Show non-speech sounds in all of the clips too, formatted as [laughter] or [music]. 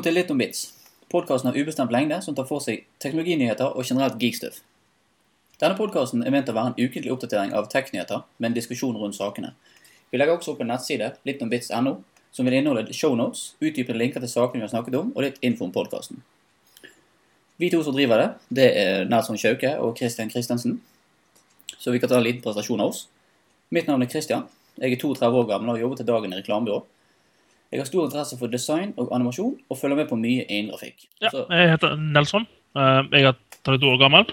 Velkommen til Litt om bits, podkasten av ubestemt lengde som tar for seg teknologinyheter og generelt geekstuff. Denne podkasten er ment å være en ukentlig oppdatering av tech-nyheter med en diskusjon rundt sakene. Vi legger også opp en nettside, littombits.no, som vil inneholde shownotes, utdypende linker til sakene vi har snakket om, og litt info om podkasten. Vi to som driver det, det er Nelson Kjauke og Christian Christensen. Så vi kan ta en liten presentasjon av oss. Mitt navn er Christian. Jeg er 32 år gammel og har jobbet til dagen i reklamebyrå. Jeg har stor interesse for design og animasjon, og følger med på mye innen grafikk. Ja, jeg heter Nelson. Eh, Jeg er 32 år gammel.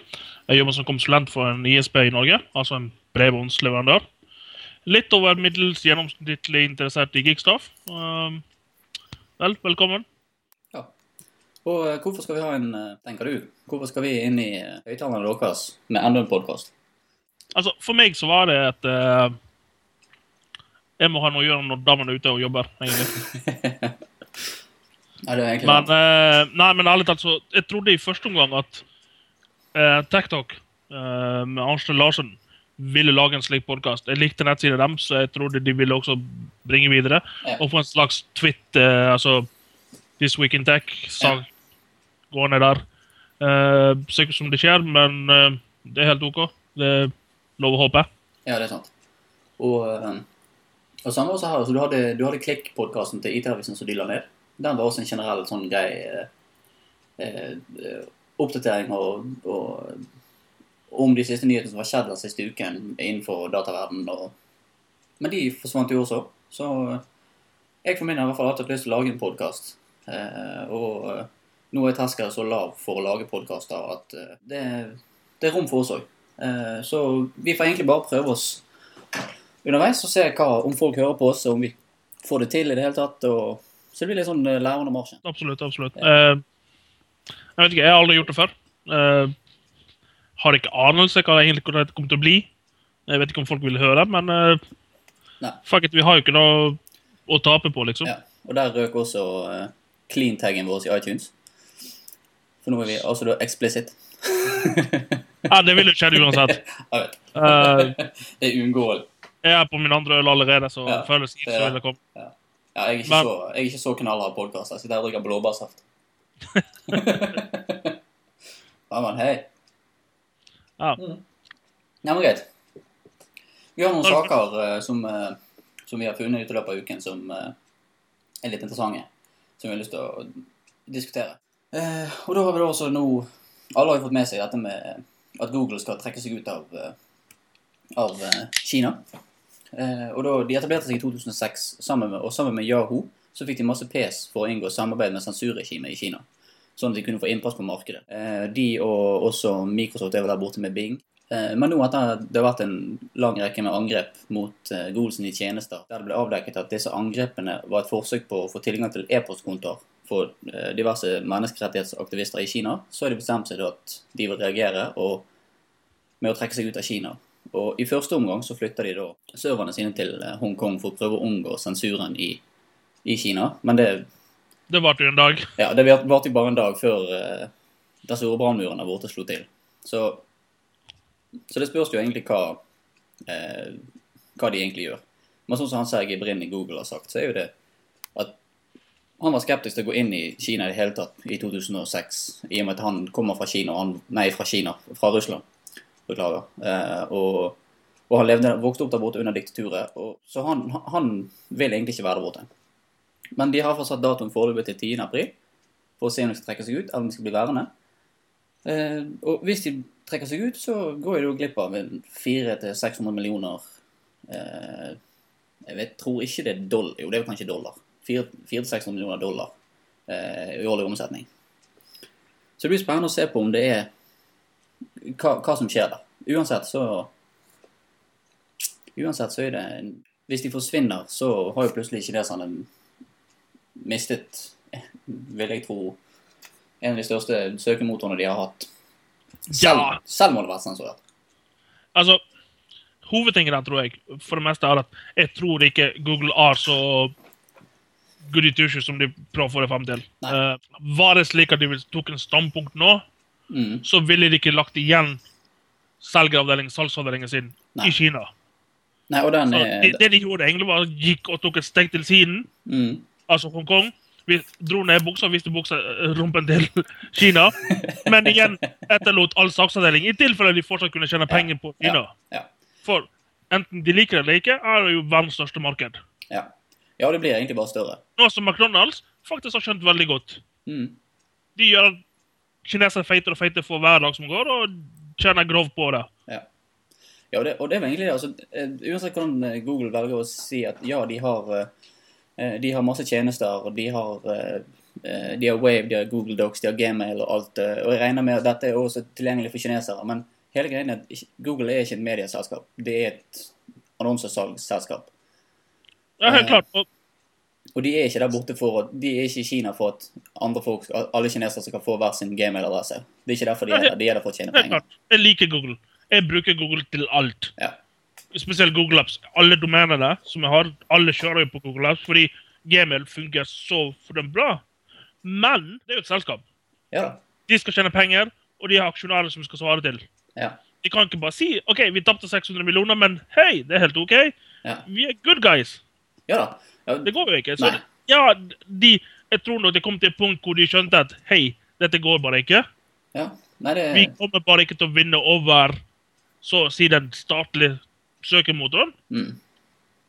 Jeg jobber som konsulent for en ISP i Norge, altså en bredbåndsleverandør. Litt over middels gjennomsnittlig interessert i geekstuff. Eh, Vel, velkommen. ja. Og eh, hvorfor skal vi ha en, tenker du, hvorfor skal vi inn i høytalene høyttalerne deres med enda en podkast? Altså, For meg så var det et Jeg må ha noe å gjøre når damene er ute og jobber. egentlig. Nei, [laughs] det er egentlig Men, eh, nei, men ærlig talt, så jeg trodde i første omgang at eh, TikTok eh, med Arnstein Larsen ville lage en slik podkast. Jeg likte nettsiden deres, så jeg trodde de ville også bringe videre. Ja. Og få en slags tweet, eh, altså This Week in Tech, sa gående der. Uh, Sikkert som det skjer, men eh, det er helt OK. Det er lov å håpe. Ja, det er sant. Og, eh, og samme også her, så du hadde, hadde Klikk-podkasten til IT-avisen som de la ned. Den var også en generell sånn grei eh, eh, oppdatering og, og, om de siste nyhetene som har skjedd den siste uken innenfor dataverdenen. Men de forsvant jo også. Så jeg for min har i hvert hatt lyst til å lage en podkast. Eh, og eh, nå er terskelen så lav for å lage podkaster at eh, det, det er rom for oss òg. Eh, Så vi får egentlig bare prøve oss underveis og se hva, om folk hører på oss, og om vi får det til i det hele tatt. Og, så det blir litt sånn eh, lærende marsj. Absolutt. absolutt. Eh, jeg vet ikke, jeg har aldri gjort det før. Uh, har ikke anelse hva det egentlig kommer til å bli. Jeg vet ikke om folk vil høre, men uh, fuck it, vi har jo ikke noe å tape på, liksom. Ja. Og der røk også uh, clean-taggen vår i iTunes. For nå er vi altså da explicit. Ja, det ville skjedd uansett. [laughs] Jeg vet. Eh, [laughs] Det er uunngåelig. Jeg er på min andre øl allerede, så Ja, føles ikke det så er- ille kom. Ja, jeg er ikke Men- så, jeg er ikke så knallhard podkast. Jeg sitter her og drikker blåbærsaft. [laughs] ja, men hei. Ja. Mm. Ja, men greit. Vi har noen saker uh, som, uh, som vi har funnet ut i løpet av uken som uh, er litt interessante. Som vi har lyst til å diskutere. Og da har vi da også nå Alle har jo fått med seg dette med at Google skal trekke seg ut av, av Kina. Eh, og da, De etablerte seg i 2006, sammen med, og sammen med Yahoo så fikk de masse pes for å inngå samarbeid med sensurregimet i Kina. Sånn at de kunne få innpass på markedet. Eh, de og også Microsoft er vel der borte med Bing. Eh, men nå etter det har vært en lang rekke med angrep mot eh, i tjenester, der det ble avdekket at disse angrepene var et forsøk på å få tilgang til e-postkontoer for diverse menneskerettighetsaktivister i Kina, så har de bestemt seg for at de vil reagere og, med å trekke seg ut av Kina. Og I første omgang så flytter de da serverne sine til eh, Hongkong for å prøve å unngå sensuren i, i Kina. Men det, Det varte jo en dag. ja, det varte jo bare en dag før uh, den store brannmuren der borte slo til. Så, så det spørs jo egentlig hva, uh, hva de egentlig gjør. Men sånn som han Sergej Brin i Google har sagt, så er jo det at han var skeptisk til å gå inn i Kina i det hele tatt i 2006, i og med at han kommer fra Kina, han, nei, fra Kina, fra Russland. Beklager. Eh, og, og han levde, vokste opp der borte under diktaturet, og, så han, han vil egentlig ikke være der borte. Men de har fortsatt satt datoen foreløpig til 10. april for å se om de skal trekke seg ut, eller om de skal bli værende. Eh, og hvis de trekker seg ut, så går de jo glipp av 400-600 millioner eh, Jeg vet, tror ikke det er dollar. Jo, det er kanskje dollar. 400-600 millioner dollar eh, i årlig omsetning. Så det blir spennende å se på om det er hva, hva som skjer der. Uansett så Uansett så er det Hvis de forsvinner, så har jo plutselig ikke det sånn en mistet, vil jeg tro, en av de største søkemotorene de har hatt. Selv, Ja. selv må det være sensurert. Altså, hovedtingen der, tror jeg, for det meste er at jeg tror ikke Google er så goody two som de prøver å få det frem til. Eh, var det slik at de tok en standpunkt nå, Mm. så ville de ikke lagt igjen selgeravdelingen, salgsavdelingen sin Nei. i Kina. Nei, er det, det de gjorde, egentlig var gikk og tok et steg til siden, mm. altså Hongkong, vi dro ned buksa og viste buksa, eh, rumpen til [laughs] Kina. Men igjen etterlot all saksavdeling, i tilfelle de fortsatt kunne tjene penger på Kina. Ja. For enten de liker det eller ikke, er det jo verdens største marked. Ja. ja, det blir egentlig bare større. Nå som McDonald's faktisk har skjønt veldig godt. Mm. De gjør kinesere feitere og feitere for hver dag som går, og tjener grovt på det. Ja. Ja, og det, og det var egentlig det. Altså, eh, uansett hvordan eh, Google velger å si at ja, de har, eh, de har masse tjenester, og de har, de har Wave, de har Google Docs, de har Gmail og alt. Og jeg regner med at dette er også tilgjengelig for kinesere. Men hele greien er at Google er ikke et medieselskap. Det er et annonsesalgsselskap. Ja, helt klart. Og Og de er ikke der borte for at, de er ikke i Kina for at andre folk, alle kinesere skal få hver sin Gmail-adresse. Det er ikke derfor de er der. De er der for å tjene penger. Jeg liker Google. Jeg bruker Google til alt. Ja. Spesielt Google Apps. Alle domenene som jeg har, alle kjører jo på Google Apps, fordi Gmail fungerer så for dem bra. Men det er jo et selskap. Ja. De skal tjene penger, og de har aksjonærer som skal svare til. Ja. De kan ikke bare si OK, vi tapte 600 millioner, men hei, det er helt OK. Ja. Vi er good guys. Ja da. Ja, Det går jo ikke. Så ja, de, jeg tror nok det kom til et punkt hvor de skjønte at hei, dette går bare ikke. ja. Nei, det Vi kommer bare ikke til å vinne over så å si den statlige søkemotoren. mm.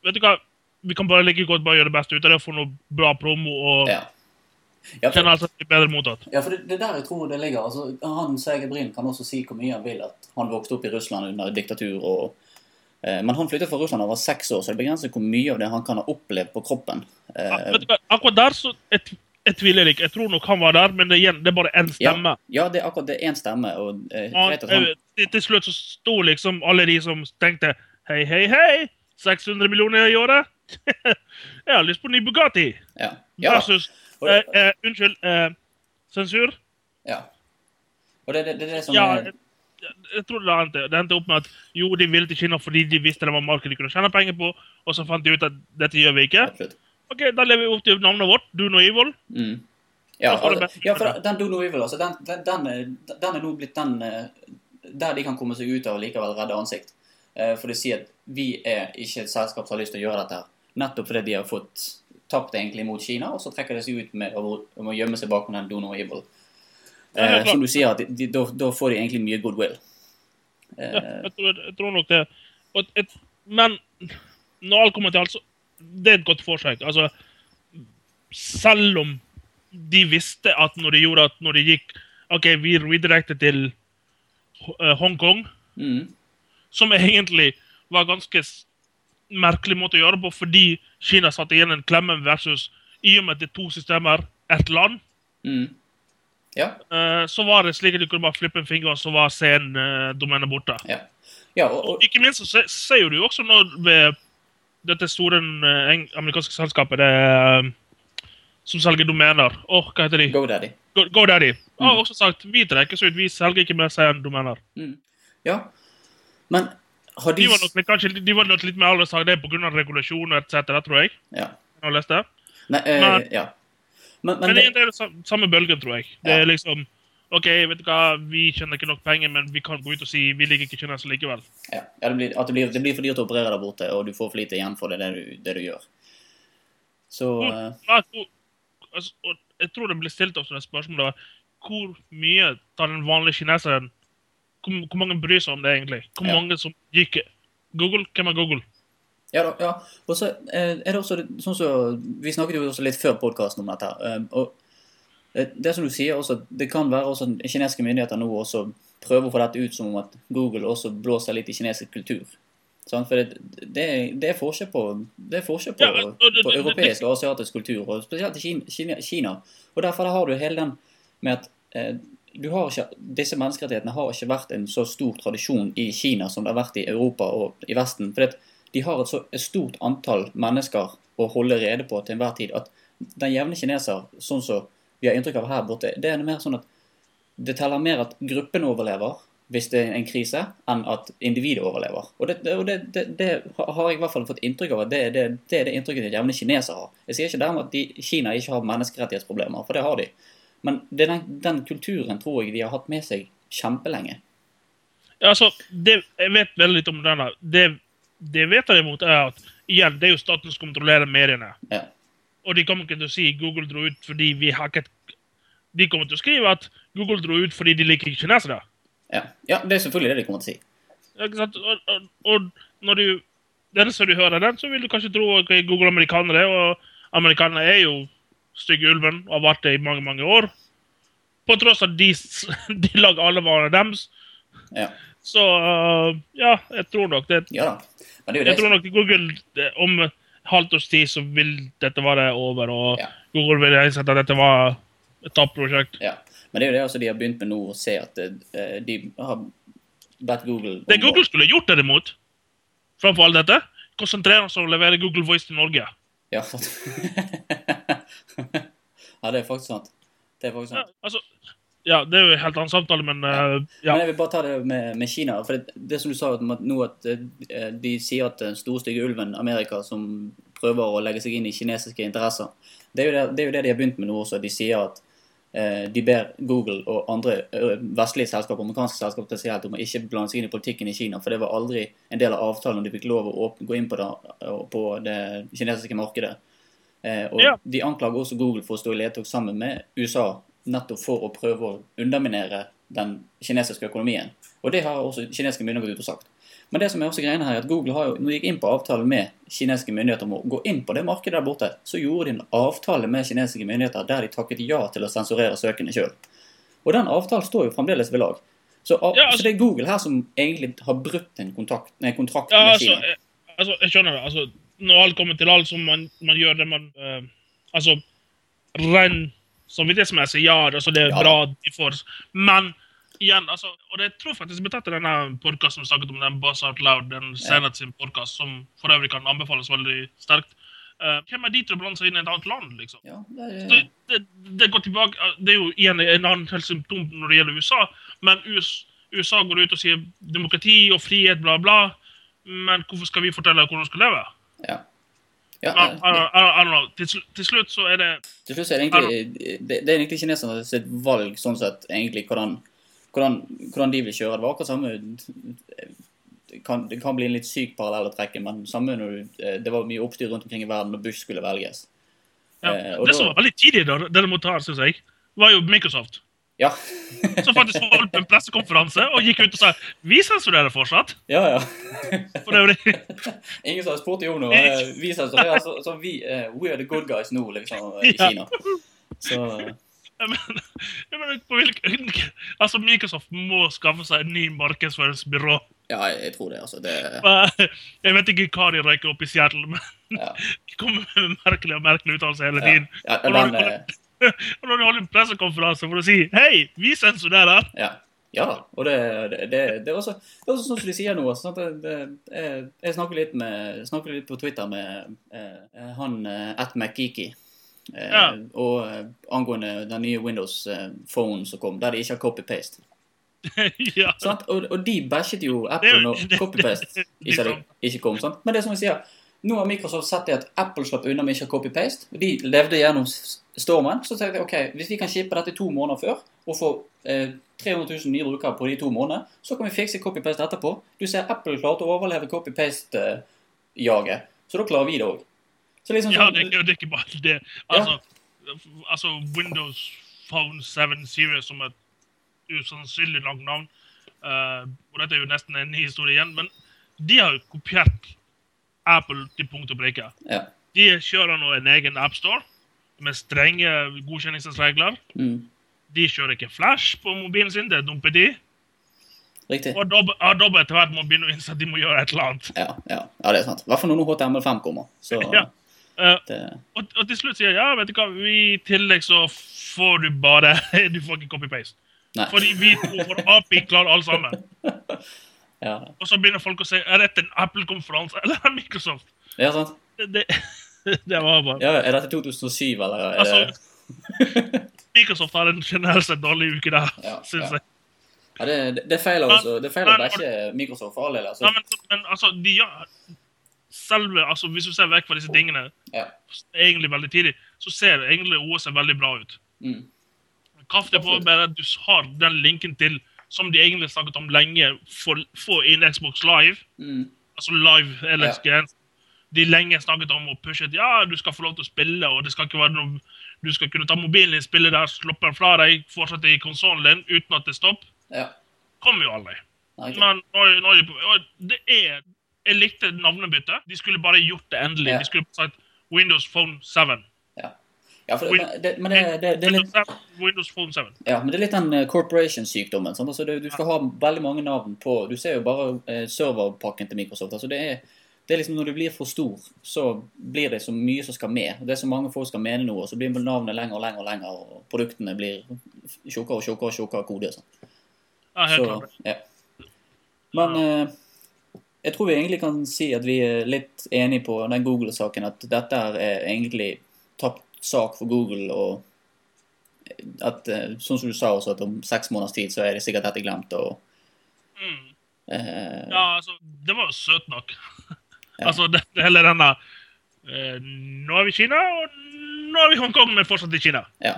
Vet du hva? Vi kan bare like godt bare gjøre det beste ut av det, få noe bra promo og Ja. Ja, for, altså bedre mottatt. ja, for det, det er der jeg tror det ligger. Altså, han Seger Brin kan også si hvor mye han vil at han vokste opp i Russland under diktatur. og Men han flyttet fra Russland da han var seks år, så det begrenser hvor mye av det han kan ha opplevd på kroppen. Ja, Eh? Akkurat der så jeg, jeg tviler ikke. Jeg tror nok han var der, men det, igjen, det er bare én stemme. ja, det er akkurat det én stemme. og eh, han, eh, til, slutt så sto liksom alle de som tenkte hei, hei, hei, 600 millioner i året. [laughs] jeg har lyst på ny Bugatti. ja. Ja, Versus eh, eh, Unnskyld, eh, sensur. ja. Og det, det, det det som Ja, er jeg, tror det endte, det endte opp med at jo, de ville til Kina fordi de visste det var markedet de kunne tjene penger på, og så fant de ut at dette gjør vi ikke. Ok, Da lever vi opp til navnet vårt, Do No Evil. Mm. Ja, altså, ja, for den Do No Evil, altså, den, den, den, den er nå blitt den eh, der de kan komme seg ut av og likevel redde ansikt. Eh, For de sier at vi er ikke et selskap som har lyst til å gjøre dette her. Nettopp fordi de har fått tapt egentlig mot Kina, og så trekker de seg ut med å, å gjemme seg bak den Do No Evil. Ja, Eh, som du sier, da, får de egentlig mye goodwill. Ja, Eh, jeg, tror, jeg tror nok det. Og et, men når alt kommer til alt, så det er et godt forsøk. Altså, selv om de visste at når de gjorde at når de gikk OK, vi redirected til eh, Hongkong, mm, som egentlig var ganske merkelig måte å gjøre på, fordi Kina satte igjen en klemme versus i og med at det er to systemer, ett land, mm. Ja. eh, så var det slik at du kunne bare flippe en finger, og så var CN-domenet borte. ja. ja og, Og ikke minst så ser jo du også nå ved dette store eh, amerikanske selskapet det, eh, som selger domener. Åh, hva heter de? GoDaddy. Go- GoDaddy. Har Mm. også sagt vi trekker så ut, vi selger ikke mer CN-domener. Mm. Ja. Men har de De var nok kanskje, de var nok litt mer sa det pga. regulasjoner etc., tror jeg. Ja. Jeg du lest det. Nei, eh, Men- ja. Men, men Men det, det, er det samme bølge, tror jeg. Det Ja. er liksom OK, vet du hva, vi tjener ikke nok penger, men vi kan gå ut og si vi liker ikke kinesere likevel. Ja, ja det, blir, det, blir, det blir for dyrt å operere der borte, og du får for lite igjen for det, du, det du gjør. Så uh... Ja, hvor- altså, jeg tror det blir stilt også det spørsmålet hvor mye tar den vanlige kineseren hvor, hvor mange bryr seg om det egentlig? Hvor Ja. mange som gikk Google? Hvem er Google? Ja da. ja. Og så eh, er det også sånn som Vi snakket jo også litt før podkasten om dette. eh, og eh, det som du sier også, det kan være også kinesiske myndigheter nå også prøver å få dette ut som om at Google også blåser litt i kinesisk kultur. Sånn? For det, det, det er forskjell på, det er forskjell på, Ja, det- på europeisk og asiatisk kultur, og spesielt i Kina. Og derfor har du hele den med at eh, du har ikke, disse menneskerettighetene har ikke vært en så stor tradisjon i Kina som det har vært i Europa og i Vesten. For de har et så et stort antall mennesker å holde rede på til enhver tid at den jevne kineser, sånn som vi har inntrykk av her borte, det er mer sånn at det teller mer at gruppen overlever hvis det er en krise, enn at individet overlever. Og det, og det, det, det har jeg i hvert fall fått inntrykk av at det, det, det er det inntrykket de jevne kineser har. Jeg sier ikke dermed at de, Kina ikke har menneskerettighetsproblemer, for det har de. Men den, den kulturen tror jeg de har hatt med seg kjempelenge. Ja, altså, det, Jeg vet veldig litt om denne. Det, det jeg vet derimot, er at igjen, det er jo staten som kontrollerer mediene. Ja. Og de kommer ikke til å si Google dro ut fordi vi hacket De kommer til å skrive at Google dro ut fordi de liker ikke kinesere. Ja. ja, det er selvfølgelig det de kommer til å si. Ikke sant? Og, og, og når du den som du hører den, så vil du kanskje tro at Google amerikanere, og amerikanere er jo stygge ulven og har vært det i mange, mange år. På tross av at de, [laughs] de lager alle varene deres. Ja. Så uh, ja, jeg tror nok det. ja. Men det det Jeg tror nok Google om et halvt års tid så vil dette være over, og Ja. Google vil innsette at dette var et tapprosjekt. Ja. Men det er jo det også de har begynt med nå, å se at eh, de har bedt Google Det om Google skulle gjort derimot, framfor alt dette, konsentrere seg om å levere Google Voice til Norge. Ja, sant. [laughs] ja, det er faktisk sant. Det er faktisk Ja, altså, ja, det er jo en helt annen samtale, men uh, ja. Men jeg vil bare ta det med, med Kina. For det, det som du sa om at nå at eh, de sier at den store, stygge ulven Amerika som prøver å legge seg inn i kinesiske interesser, det er jo det, det, er jo det de har begynt med nå også. De sier at eh, de ber Google og andre vestlige selskaper, amerikanske selskaper spesielt, om å ikke blande seg inn i politikken i Kina. For det var aldri en del av avtalen om de fikk lov å gå inn på det, på det kinesiske markedet. Eh, og Ja. De anklager også Google for å stå i ledtog sammen med USA nettopp for å prøve å underminere den kinesiske økonomien. Og det har også kinesiske myndigheter gått ut og sagt. Men det som er også greiene her er at Google har jo, når de gikk inn på avtalen med kinesiske myndigheter om å gå inn på det markedet der borte, så gjorde de en avtale med kinesiske myndigheter der de takket ja til å sensurere søkene sjøl. Og den avtalen står jo fremdeles ved lag. Så, Ja, altså- så det er Google her som egentlig har brutt en kontakt, nei, kontrakt Ja, med altså, Kina. eh, altså, jeg skjønner det. Altså, når alt kommer til alt, så man, man gjør det man uh, Altså, ren samvittighetsmessig, ja, altså, det er Ja. bra de får Men igjen, altså Og det, tror faktisk vi tatt i denne podkasten vi snakket om, den Buzz Out Loud, den Senat sin podkast, som for øvrig kan anbefales veldig sterkt. Uh, hvem er de til å blande seg inn i et annet land, liksom? Ja, det, det, det, det går tilbake Det er jo igjen en annen helt symptom når det gjelder USA. Men US, USA går ut og sier demokrati og frihet, bla, bla. Men hvorfor skal vi fortelle hvordan vi skal leve? ja. Ja, I, I, I, don't know. Til, sl- til slutt så er det Til slutt så er det egentlig, det, det er egentlig kineserne sitt valg, sånn sett, egentlig, hvordan, hvordan, hvordan de vil kjøre. Det var akkurat samme det kan, det kan bli en litt syk parallell å trekke, men samme når eh, det var mye oppstyr rundt omkring i verden når Bush skulle velges. ja. Eh, Det da- som var veldig tidlig, da, måtte ta, syns jeg, var jo Microsoft. Ja. [laughs] Som faktisk holdt en pressekonferanse og gikk ut og sa vi sensurerer fortsatt. ja, ja. [laughs] For det blir... [laughs] Ingen som har spurt om noe. eh, Vi sensurerer, så, det er så, vi, uh, we are the good guys nå, liksom, i Ja. Kina. Så Jeg mener, jeg mener, på hvilken, altså Microsoft må skaffe seg en ny markedsføringsbyrå. ja, jeg, tror det, altså. Det, Jeg vet ikke hva de røyker opp i Seattle, men ja. de kommer med merkelige og merkelige uttalelser hele tiden. ja, ja, den, eh, og når du holder en pressekonferanse for å si 'Hei, vi sensurerer', Ja. ja. Og det, det, det, det, er også, det er også sånn som de sier nå. Jeg, snakker litt, med, snakker litt på Twitter med eh, han eh, at McGeeky. Eh, Ja. Og eh, angående den nye Windows eh, Phone som kom, der de ikke har copy-paste. [laughs] ja. Og, og de bæsjet jo Apple når [laughs] copy-paste ikke, liksom. ikke kom. Sant? Men det er som jeg sier, nå har Microsoft sett det at Apple slapp unna med ikke copy-paste. De levde gjennom stormen. Så tenkte jeg ok, hvis vi kan shippe dette to måneder før og få eh, 300 000 nye brukere på de to månedene, så kan vi fikse copy-paste etterpå. Du ser Apple klarte å overleve copy-paste-jaget, så da klarer vi det òg. Liksom ja, sånn- det, det er ikke bare det. Altså, altså Windows Phone 7 Series som et usannsynlig langt navn. Uh, og dette er jo nesten en ny historie igjen, men de har jo kopiert Apple til punkt og prikke. ja. De kjører nå en egen appstore med strenge godkjenningsregler. Mm, De kjører ikke Flash på mobilen sin, det dumper de. riktig. Og Adobe Adobe etter hvert må begynne å innse at de må gjøre et eller annet. Ja, ja, ja, det er sant. I hvert fall når HTML5 kommer. Så [laughs] Ja. uh, det, og, og til slutt sier jeg ja, vet du hva, vi i tillegg så får du bare [laughs] Du får ikke copy-paste. nei. Fordi vi to for API klarer alle sammen. [laughs] Ja, Og så begynner folk å si er dette en Apple-konferanse eller Microsoft? ja sant. Det, det, [laughs] det var bare Ja, er dette 2007, eller er det Altså, [laughs] Microsoft har en generelt sett dårlig uke der, Ja, [laughs] syns ja. jeg. Ja, det, det, det feiler også. Det feiler Men- ikke Microsoft for all del. Altså. Ja, men, men altså, de gjør selve altså Hvis du ser vekk fra disse tingene Ja. egentlig veldig tidlig, så ser egentlig OS veldig bra ut. Mm. Kraftig på bare at du har den linken til som de egentlig snakket om lenge, få inn Xbox Live. Mm. Altså live LXGN. De lenge snakket om å pushe at ja, du skal få lov til å spille, og det skal ikke være noe Du skal kunne ta mobilen din, spille der, sloppe den fra deg, fortsette i konsollen din uten at det stopper. Ja. Kommer jo aldri. Okay. Men nå, nå Det er Jeg likte navnebyttet. De skulle bare gjort det endelig. Ja. De skulle sagt Windows Phone 7. ja, for det, men det, men det, er litt Windows Phone 7. Ja, men det er litt den eh, corporation-sykdommen. Altså, du skal ha veldig mange navn på Du ser jo bare eh, serverpakken til Microsoft. altså det er, det er liksom Når det blir for stor, så blir det så mye som skal med. Det er så mange folk skal mene noe, og så blir navnet lenger og lenger, og lenger, og produktene blir tjukkere og tjukkere og tjukkere kode. og Sånn. Ja, helt Så, klart. ja. Men eh, jeg tror vi egentlig kan si at vi er litt enige på den Google-saken, at dette er egentlig tapt sak for Google. og at, eh, Sånn som du sa også, at om seks måneders tid så er det sikkert dette glemt. og Mm. eh, Ja, altså, det var jo søt nok. Altså, det, hele denne eh, Nå er vi i Kina, og nå er vi i Hongkong, men fortsatt i Kina. Ja.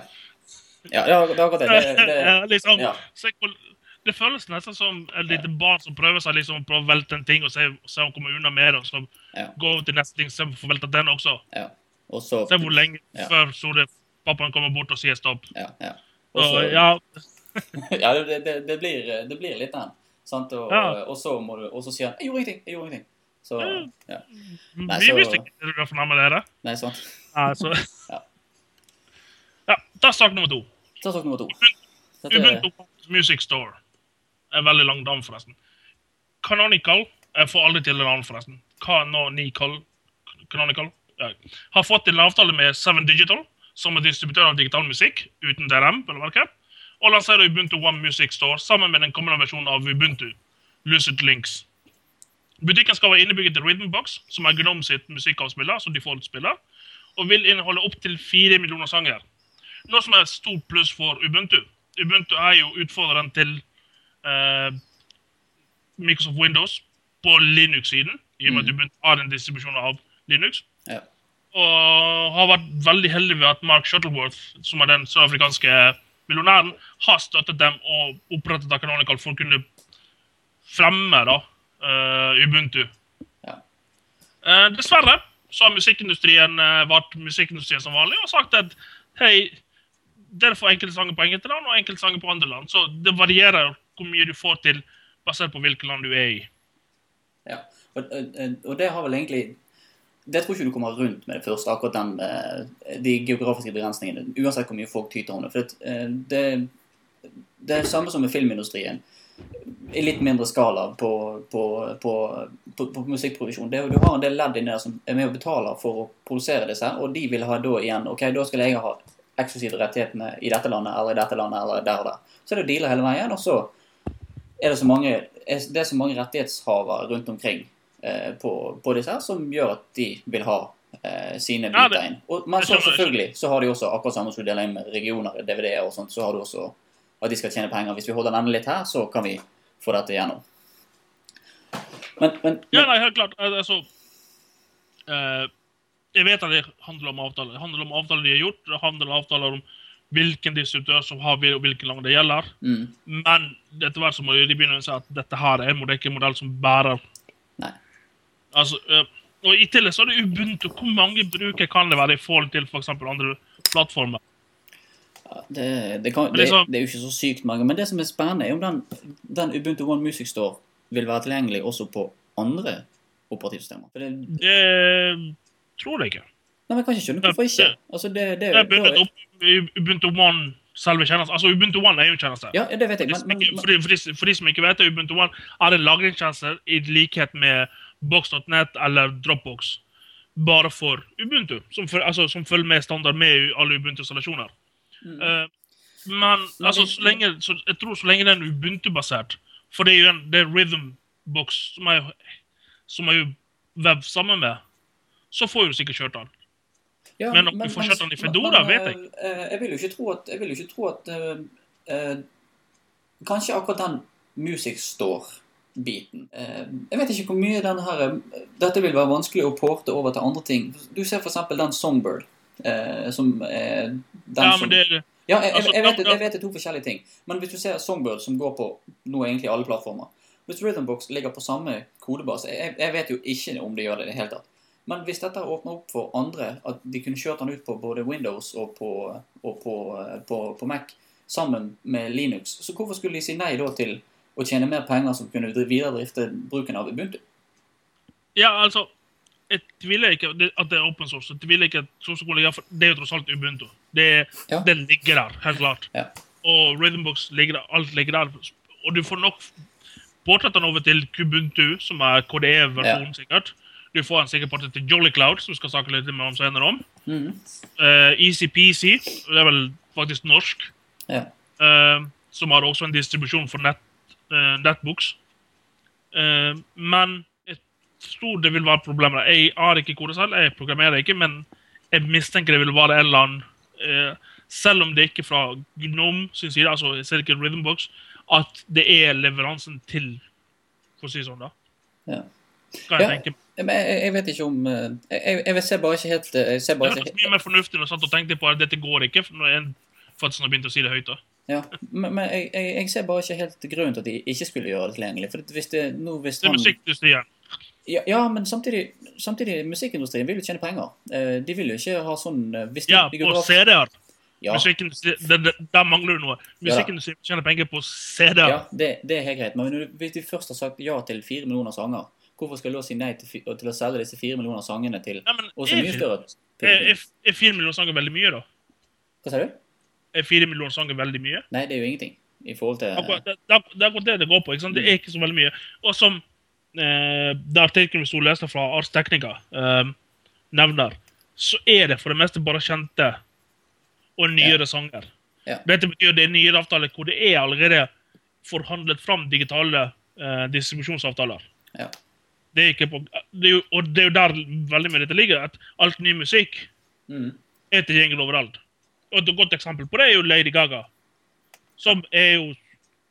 ja, det er det akkurat det. det, det [laughs] liksom, ja. det føles nesten som et lite barn som prøver seg liksom å velte en ting og se, se om kommer unna med det. og Så Ja. gå over til neste ting, se om får velta den også. ja. Og så Se hvor lenge Ja. før store pappaen kommer bort og sier stopp. Ja, ja. Også, Og, ja, [laughs] ja, det, det, det, blir, det blir litt den. Sant? Og, Ja. og, så må du, og så sier han 'Jeg gjorde ingenting'. jeg gjorde ingenting. Så, ja. Nei, vi så- visste ikke at du var fornærmet dere. Nei, sant. Ja, så. [laughs] Ja. ja, ta sak nummer to. Ta sak nummer to. Dette, Ubuntu Music Store. En veldig lang dam, forresten. Canonical Jeg får aldri til en annen, forresten. Canonical Canonical ja. Har fått en avtale med Seven Digital, som er distributør av digital musikk, uten DRM, vel å merke, og lanserer Ubuntu One Music Store sammen med den kommende versjonen av Ubuntu, Lucid Links. Butikken skal være innebygget til Rhythmbox, som er Gnome sitt musikkavspiller, som default spiller, og vil inneholde opptil fire millioner sanger. Noe som er et stort pluss for Ubuntu. Ubuntu er jo utfordreren til eh, Microsoft Windows på Linux-siden, i og med at Ubuntu har en distribusjon av Linux. ja. Og har vært veldig heldig ved at Mark Shuttleworth, som er den sørafrikanske millionæren, har støttet dem og opprettet Canonical for å kunne fremme da, Ubuntu. Ja. Eh, dessverre så har musikkindustrien uh, vært musikkindustrien som vanlig og sagt at hei, dere får enkelte sanger på enkelte land og enkelte sanger på andre land. Så det varierer hvor mye du får til basert på hvilket land du er i. Ja, og, og, det har vel egentlig Det tror ikke du kommer rundt med det første, akkurat den, eh, de geografiske begrensningene. Uansett hvor mye folk tyter om det. For det, eh, det, det er det samme som med filmindustrien. I litt mindre skala på, på, på, på, på musikkproduksjon. Det, er du har en del ledd inni der som er med og betaler for å produsere disse, og de vil ha da igjen Ok, da skal jeg ha eksklusive rettighetene i dette landet eller i dette landet eller der og der. Så er det å deale hele veien, og så er det så mange, er det så mange rettighetshavere rundt omkring eh, på, på disse her som gjør at de vil ha eh, sine biter inn. Og, men så selvfølgelig så har de også akkurat samme som du deler inn med regioner, DVD-er og sånt, så har du også at de skal tjene penger. Hvis vi holder denne litt her, så kan vi få dette igjennom. Men, men, Ja, nei, helt klart. Altså eh, Jeg vet at det handler om avtaler. Det handler om avtaler de har gjort. Det handler om avtaler om hvilken distributør som har og hvilken land det gjelder. mm, Men etter hvert så må de begynne å si at dette her er en modell, ikke en modell som bærer. Nei. Altså, eh, og I tillegg så er det Ubuntu. Hvor mange brukere kan det være i forhold til f.eks. andre plattformer? Ja, det, det, kan, det, liksom- det er jo ikke så sykt mange. Men det som er spennende, er om den, den Ubuntu One Music Store vil være tilgjengelig også på andre operativsystemer. For det, Det tror jeg ikke. nei, men jeg kan ikke skjønne hvorfor ikke. Altså, det, det, Det er bundet opp Ubuntu One, selve tjenesten. Altså, Ubuntu One er jo en tjeneste. Ja, det vet jeg. Men, men, for, de, for, de, for de som ikke vet det, Ubuntu One er en lagringstjeneste i likhet med Box.net eller Dropbox. Bare for Ubuntu, som, for, altså, som følger med standard med alle Ubuntu-installasjoner. Mm. Eh, men altså, så lenge, så, jeg tror så lenge den er Ubuntu-basert For det er jo en, det er Rhythmbox som er, som er jo vevd sammen med, så får du sikkert kjørt den. Ja, Men om du får kjørt den i Fedora, vet jeg ikke. Jeg vil jo ikke tro at, ikke tro at uh, uh, Kanskje akkurat den Music Store-biten. Uh, jeg vet ikke hvor mye den her eh, Dette vil være vanskelig å porte over til andre ting. Du ser f.eks. den Songbird, eh, som er den Ja, som det er Ja, jeg, jeg, Altså, jeg, vet, jeg vet det er to forskjellige ting. Men hvis du ser Songbird, som går på nå egentlig alle plattformer Hvis Rhythmbox ligger på samme kodebase Jeg, jeg vet jo ikke om de gjør det i det hele tatt. Men hvis dette åpner opp for andre, at de kunne kjørt den ut på både Windows og på, og på, eh, på, på Mac sammen med Linux, så hvorfor skulle de si nei da til å tjene mer penger som kunne dri- videredrifte bruken av Ubuntu? Ja, altså Jeg tviler ikke at det er open source. Jeg tviler ikke at sourcekode ligger for Det er jo tross alt Ubuntu. Det, Ja. Den ligger der, helt klart. Ja. Og Rhythmbox ligger der, alt ligger der. Og du får nok portrettet den over til Kubuntu, som er KDE-versjonen, sikkert. Du får en sikkert til Jolly Cloud, som vi skal snakke litt mer om senere om. Mm. Uh, EasyPC, det er vel faktisk norsk. Ja. uh, som har også en distribusjon for nett, uh, Netbooks. Eh, men jeg tror det vil være problemer. Jeg har ikke kode selv, jeg programmerer ikke, men jeg mistenker det vil være en eller annen eh, Selv om det ikke er fra Gnome sin side, altså Circle Rhythmbox, at det er leveransen til For å si det sånn, da. Ja. Kan jeg Ja. tenke. Men jeg, jeg vet ikke om eh, Jeg, jeg ser bare ikke helt eh, Jeg ser bare Det hørtes mye mer fornuftig når jeg tenkte på at dette går ikke, når en faktisk har begynt å si det høyt. da. Ja, men, men jeg, jeg, ser bare ikke helt grunnen til at de ikke skulle gjøre det tilgjengelig. For hvis det, nå hvis Det er musikkindustrien. Ja, ja, men samtidig, samtidig musikkindustrien vil jo tjene penger. Eh, De vil jo ikke ha sånn eh, hvis de, Ja, de på CD-er. Ja, der mangler du noe. Musikkindustrien tjener penger på CD-er. ja det, det er helt greit. Men hvis de først har sagt ja til fire millioner sanger, hvorfor skal du da si nei til, til å selge disse fire millioner sangene til Nei, men også er, mye større er, er, er fire millioner sanger veldig mye, da? Hva sa du? Er fire millioner sanger veldig mye? Nei, det er jo ingenting i forhold til Akkurat, det, det, det det går på. ikke sant? Det er ikke så veldig mye. Og som det artikkelen vi sto og leste fra Ars Technica eh, nevner, så er det for det meste bare kjente og nyere sanger. Ja. Dette betyr det er nyere avtaler hvor det er allerede forhandlet fram digitale eh, distribusjonsavtaler. Ja. Det er på, det er jo, og det er jo der veldig mye dette ligger. At alt ny musikk Mm. er tilgjengelig overalt. Og Et godt eksempel på det er jo Lady Gaga. Som er jo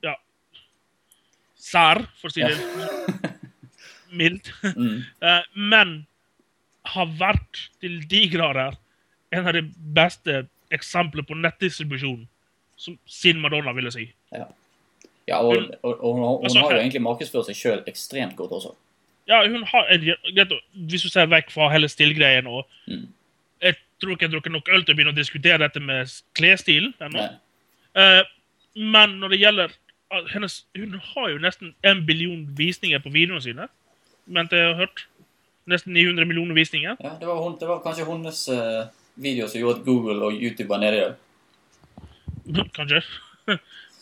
ja, sær, for å si det [laughs] mildt. Mm. [laughs] Eh, Men har vært til de grader en av de beste eksemplene på nettdistribusjon som sin Madonna, vil jeg si. Ja, og, Hun- og, og hun, har- hun Altså, har jo egentlig markedsført seg sjøl ekstremt godt også. Ja, hun har en, Hvis du ser vekk fra hele stillgreien og Mm. Jeg tror ikke jeg drukker nok øl til å begynne å diskutere dette med klesstilen ennå. Eh, men når det gjelder ah, hennes, Hun har jo nesten en billion visninger på videoene sine. Mente jeg har hørt. Nesten 900 millioner visninger. Ja, det var, det var kanskje hennes uh, video som gjorde at Google og YouTube var nede i det. [laughs] Kanskje. [laughs]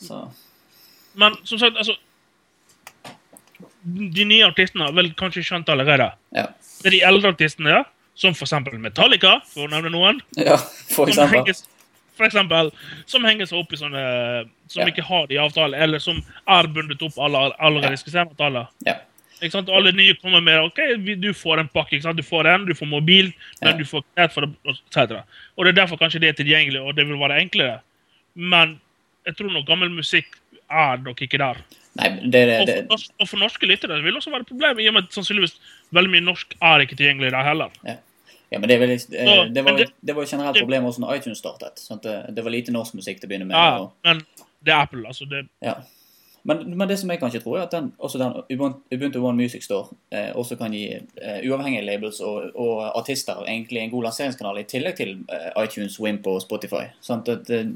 Så Men som sagt, altså De nye artistene har vel kanskje skjønt allerede. ja. Det er de eldre artistene, ja, som for eksempel Metallica, for å nevne noen. ja, for eksempel. henges, for eksempel, som henger seg opp i sånne Som Ja. ikke har de avtaler, eller som er bundet opp alle allerede eksisterende avtaler. Ja. Alle nye kommer med ok, du får en pakke. Du får en, du får mobil, men Ja. du får nett for det, etc. Og det er derfor kanskje det er tilgjengelig, og det vil være enklere. Men jeg tror nok gammel musikk er nok ikke der. Nei, det, det, Og for, norsk, og for norske lyttere vil det også være et problem, i og med at sannsynligvis veldig mye norsk er ikke tilgjengelig der heller. ja, men det, vel, eh, det, var, det- det var jo generelt problem også når iTunes startet. Sant? det, det var lite norsk musikk til å begynne med. Ja, og- men det er Apple, altså. Det, Ja. Men, men det som jeg kanskje tror, er at den, også den Ubuntu One Music Store eh, også kan gi eh, uavhengige labels og, og artister egentlig en god lanseringskanal i tillegg til eh, iTunes, Wimp og Spotify. Sånn at, eh,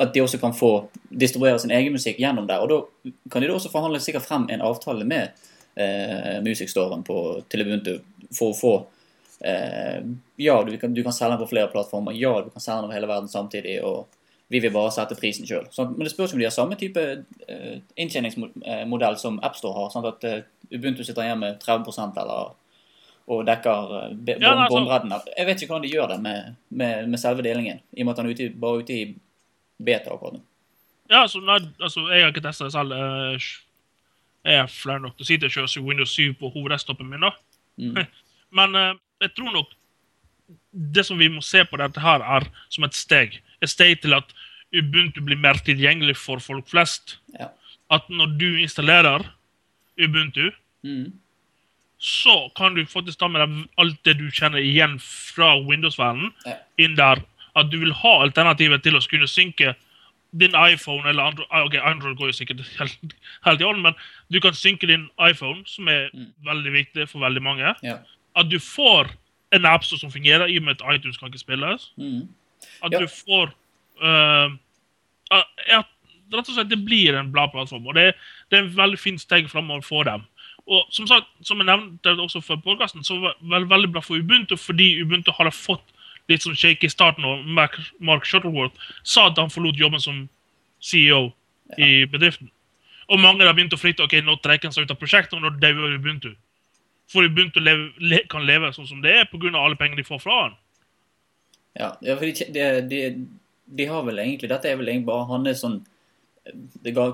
at de også kan få distribuere sin egen musikk gjennom der. Og da kan de da også forhandle sikkert frem en avtale med eh, Music Storen på, til Ubuntu for å få eh, Ja, du kan, du kan selge den på flere plattformer. Ja, du kan selge den over hele verden samtidig. og vi vil bare sette prisen sjøl. Men det spørs om de har samme type eh, inntjeningsmodell som AppStore har. sånn at eh, Ubuntu sitter igjen med 30% eller og dekker eh, Ja, altså- båndbredden. Jeg vet ikke hvordan de gjør det med, med, med selve delingen, i og med at han er ute, bare ute i beta akkurat nå. ja, altså, nei, altså, jeg har ikke testa det selv. Jeg er flau nok til å si at jeg kjører Windows 7 på hovedrestoppen min. da. Mm. [laughs] Men jeg tror nok det som vi må se på dette her, er som et steg. Steg til at Ubuntu blir mer tilgjengelig for folk flest. Ja. At når du installerer Ubuntu, Mm. så kan du faktisk ta med deg alt det du kjenner igjen fra Windows-verdenen, Ja. inn der. At du vil ha alternativet til å kunne synke din iPhone eller Android, ah, ok, Android går jo sikkert [laughs] helt, helt i orden, men du kan synke din iPhone, som er Mm. veldig viktig for veldig mange. Ja. At du får en app som fungerer, i og med at iTunes kan ikke spilles. Mm. At Ja. du får uh, at, Rett og slett, det blir en om, Og det, det er en veldig fint steg framover for dem. Og som sagt, som jeg nevnte også før podcasten, så var det vel- veldig bra for Ubuntu, fordi Ubuntu hadde fått litt sånn shake i starten, og Mark, Mark Shuttleworth sa at han forlot jobben som CEO i bedriften. Og mange har begynt å frykte ok, nå trekker han seg ut av prosjektet, og nå dauer Ubuntu. For Ubuntu leve, le, kan leve sånn som det er, pga. alle pengene de får fra han. Ja, ja, for de, de, de, de har vel egentlig Dette er vel egentlig bare hans sånn Det ga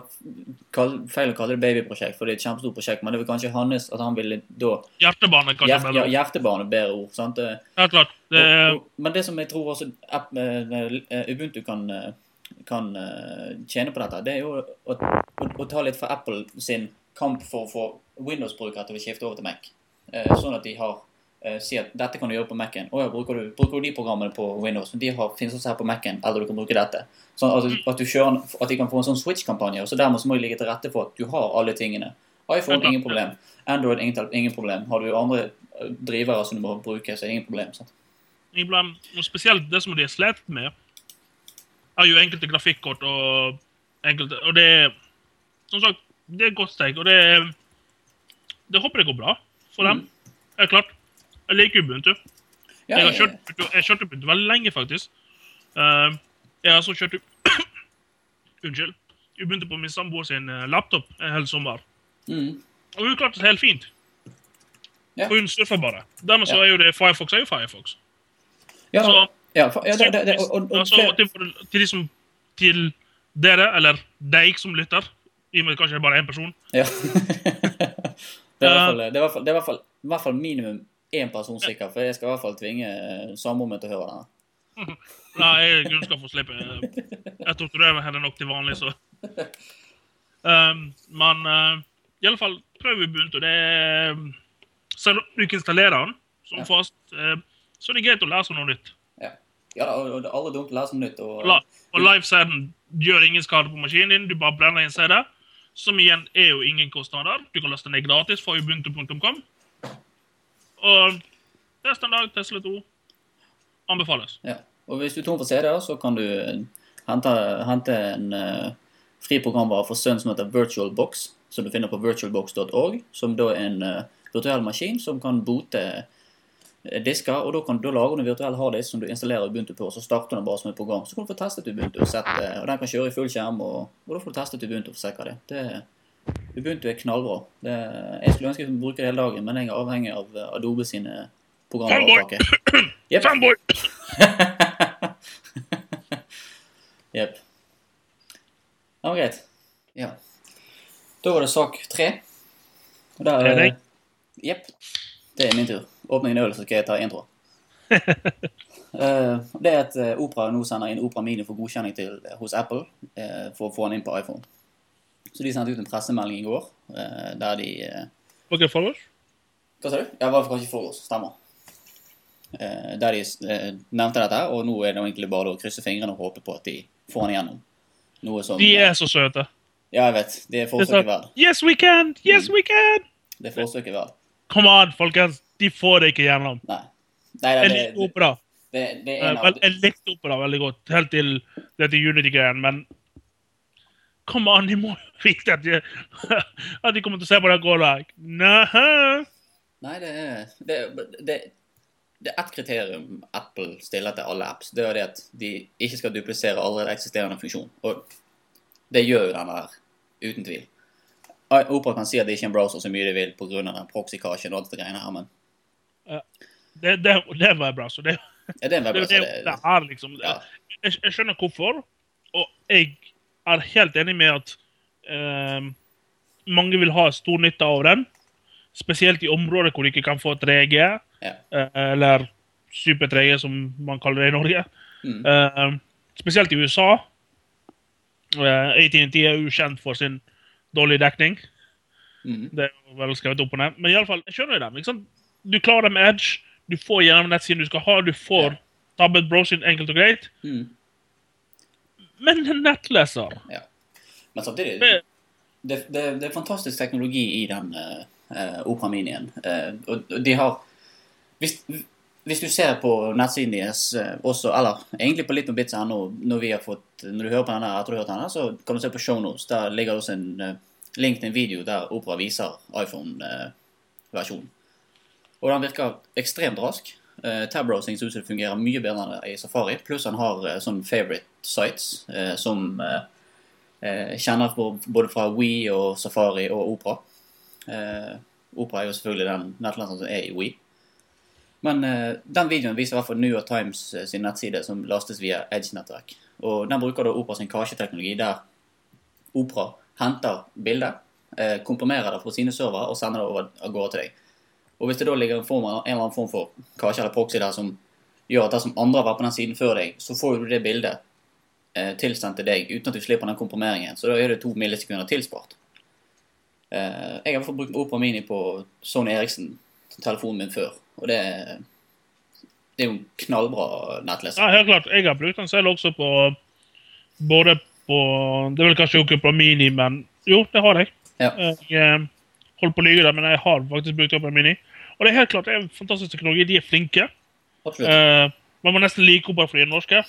kall, feil å kalle det babyprosjekt, for det er et kjempestort prosjekt, men det var kanskje hans at han ville da Hjertebane, kanskje. Hjert, ja, hjertebane, er bedre ord. sant? Ja, klart. Det, og, og, men det som jeg tror også app, eh, eh, Ubuntu kan, eh, kan uh, tjene på dette, det er jo å, å, å ta litt for Apple sin kamp for å få Windows-brukere til å skifte over til Mac. Uh, sånn at de har eh, sier at dette kan du gjøre på Mac-en. Å ja, bruker du, bruker du de programmene på Windows? De har, finnes også her på Mac-en, eller du kan bruke dette. Sånn at, at, du kjører, at de kan få en sånn switch-kampanje. Så dermed så må de ligge til rette for at du har alle tingene. iPhone, ingen problem. Android, ingen, ingen problem. Har du andre eh, drivere som du må bruke, så er det ingen problem. sant? iblant, og spesielt det som de har slitt med, er jo enkelte grafikkort og enkelte Og det er Som sagt, det er et godt steg, og det Det håper jeg går bra for dem. Det er klart. Jeg liker Ubuntu. Ja, Jeg har kjørt, jeg kjørt Ubuntu veldig lenge, faktisk. Uh, jeg har også kjørt [coughs] Unnskyld. Ubuntu på min samboer sin eh, laptop en hel sommer. Mm. Og hun klarte det helt fint. Ja. Og hun surfer bare. Dermed så er jo det Firefox er jo Firefox. Ja, Så- ja, ja det, det, det, og, og, Altså, til, til, de som, til dere, eller deg som lytter, i og med at kanskje det er bare én person ja. [laughs] det er hvert fall, det i hvert fall minimum én person sikker, for jeg skal i hvert fall tvinge eh, samboeren min til å høre denne. [laughs] Nei, hun skal få slippe. Jeg torturerer henne nok til vanlig, så um, Men uh, i alle fall, prøv Ubuntu. Det er Selv om du ikke installerer den som Ja. fast, uh, så er det greit å lære seg noe nytt. Ja, ja og, det er aldri dumt å lære seg noe nytt. Og, La, og live-CD-en gjør ingen skade på maskinen din, du bare brenner inn CD. Som igjen er jo ingen kostnader. Du kan laste ned gratis fra ubuntu.com. Og resten av dag, Tesla 2. Anbefales. ja. og hvis du er tom for CD-er, så kan du eh, hente, hente en uh, fri programvare for Sun som heter VirtualBox, som du finner på virtualbox.org, som da er en uh, virtuell maskin som kan bote disker, og da, kan, da lager du en virtuell harddisk som du installerer Ubuntu på, og så starter den bare som et program. Så kan du få testet Ubuntu, og, sett, eh, og den kan kjøre i full skjerm, og, og da får du testet Ubuntu og å se hva det. Det, Ubuntu er knallbra. Det, jeg skulle ønske jeg kunne bruke det hele dagen, men jeg er avhengig av eh, Adobe sine programvarepakker. Yep. Fanboy! Jepp. Det var greit. Ja. Da var det sak tre. Og der Er det deg? Jepp. Det er min tur. Åpning en øl, så skal jeg ta intro. Uh, [laughs] det er at eh, Opera nå sender inn Opera Mini for godkjenning til, eh, hos Apple uh, for å få den inn på iPhone. Så de sendte ut en pressemelding i går eh, der de eh, Ok, followers? Hva sa du? Ja, det var kanskje Follos. Stemmer. Eh, der de nevnte dette, og nå er det egentlig bare å krysse fingrene og håpe på at de får den igjennom. Som De er så søte. Ja, jeg vet. Det er forsøket verdt. verd. Yes, we can! Yes, we can! Det er forsøket verdt. Kom an, folkens. De får det ikke gjennom. Nei. Nei, Jeg det, liker det, opera. det, det av vel, Jeg likte opera veldig godt, helt til dette Unity-greien, men Come on, de må [laughs] vite at de, [laughs] at de kommer til å se på det og gå like Nei. Nei, det er det, det, det er ett kriterium Apple stiller til alle apps. Det er det at de ikke skal duplisere allerede eksisterende funksjon. Og det gjør jo denne der, uten tvil. Opera kan si at det ikke er en browser så mye de vil pga. den proxy-kasjen og alt det greiene her, men Det, det, det var en webbrowser. det, ja, det er en det, det, webbrowser. det er liksom Ja. jeg, jeg skjønner hvorfor, og jeg er helt enig med at eh, mange vil ha stor nytte av den. Spesielt i områder hvor de ikke kan få 3G, Ja. eh, eller super 3G, som man kaller det i Norge. Mm. Eh, spesielt i USA. Uh, ATNT er jo kjent for sin dårlige dekning. Mm. Det er vel skrevet opp og ned. Men i alle fall, jeg skjønner dem. ikke sant? Du klarer dem Edge. Du får gjennom nettsiden du skal ha. Du får Ja. tabbet browsing enkelt og greit. Mm. Men en nettleser Men samtidig det, det, det, det er fantastisk teknologi i den uh, Opera Minien. Uh, og og de har hvis, hvis du ser på nettsiden deres eh, også, eller egentlig på litnobits.no, når vi har fått, når du hører på denne, etter du har hørt denne, så kan du se på shownotes. Der ligger også en eh, link til en video der Opera viser iPhone-versjonen. Og den virker ekstremt rask. Tab-browsing ser ut som det fungerer mye bedre enn i Safari. Pluss han har sånn favorite sites uh, som uh, kjenner på både fra Wii og Safari og Opera. Opera er jo selvfølgelig den nettleseren som er i Wii. Men den videoen viser i hvert fall New York Times sin nettside, som lastes via Edge-nettverk. Og Den bruker da Opera sin kasjeteknologi, der Opera henter bildet, komprimerer det fra sine servere og sender det over av gårde til deg. Og hvis det da ligger en, form, en eller annen form for kasje eller proxy der som gjør at dersom andre har vært på den siden før deg, så får du det bildet eh, tilsendt til deg uten at du slipper den komprimeringen. Så da er det to millisekunder tilspart. Eh, jeg har fått brukt Opera Mini på Sony Eriksen-telefonen min før, og det, det er jo en knallbra nettleser. Ja, helt klart. Jeg har brukt den selv også på både på Det er vel kanskje ikke Opera Mini, men jo, det har jeg. Ja. Jeg eh, holdt på å lyve der, men jeg har faktisk brukt Opera Mini. Og det er helt klart det er en fantastisk teknologi. De er flinke. Absolutt. Eh, man må nesten like Opera for de norske.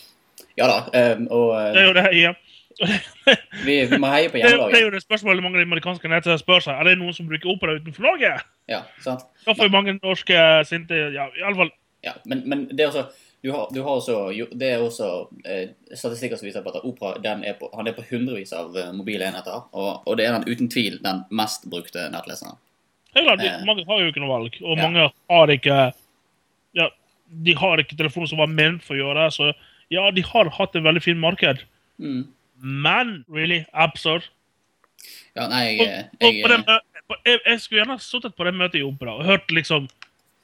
Ja da, Um, og Det er jo det ja. [laughs] vi, vi må heie på Det er, det er jo det spørsmålet mange amerikanske nettene spør seg. Er det noen som bruker Opera utenfor Norge? Ja, sant? Da får jo mange norske sinte ja, fall. Ja, men, men det er også du har, du har også, det er også eh, statistikker som viser på at Opera den er på, han er på hundrevis av eh, mobile enheter, og, og det er den uten tvil den mest brukte nettleseren. Helt klart, Eh. Mange har jo ikke noe valg, og Ja. mange har ikke ja, De har ikke telefon som var ment for å gjøre det, så ja, de har hatt et veldig fint marked. Mm. Men really, absurd. Ja, nei, jeg, og jeg, på jeg, jeg skulle gjerne sittet på det møtet i Opera og hørt liksom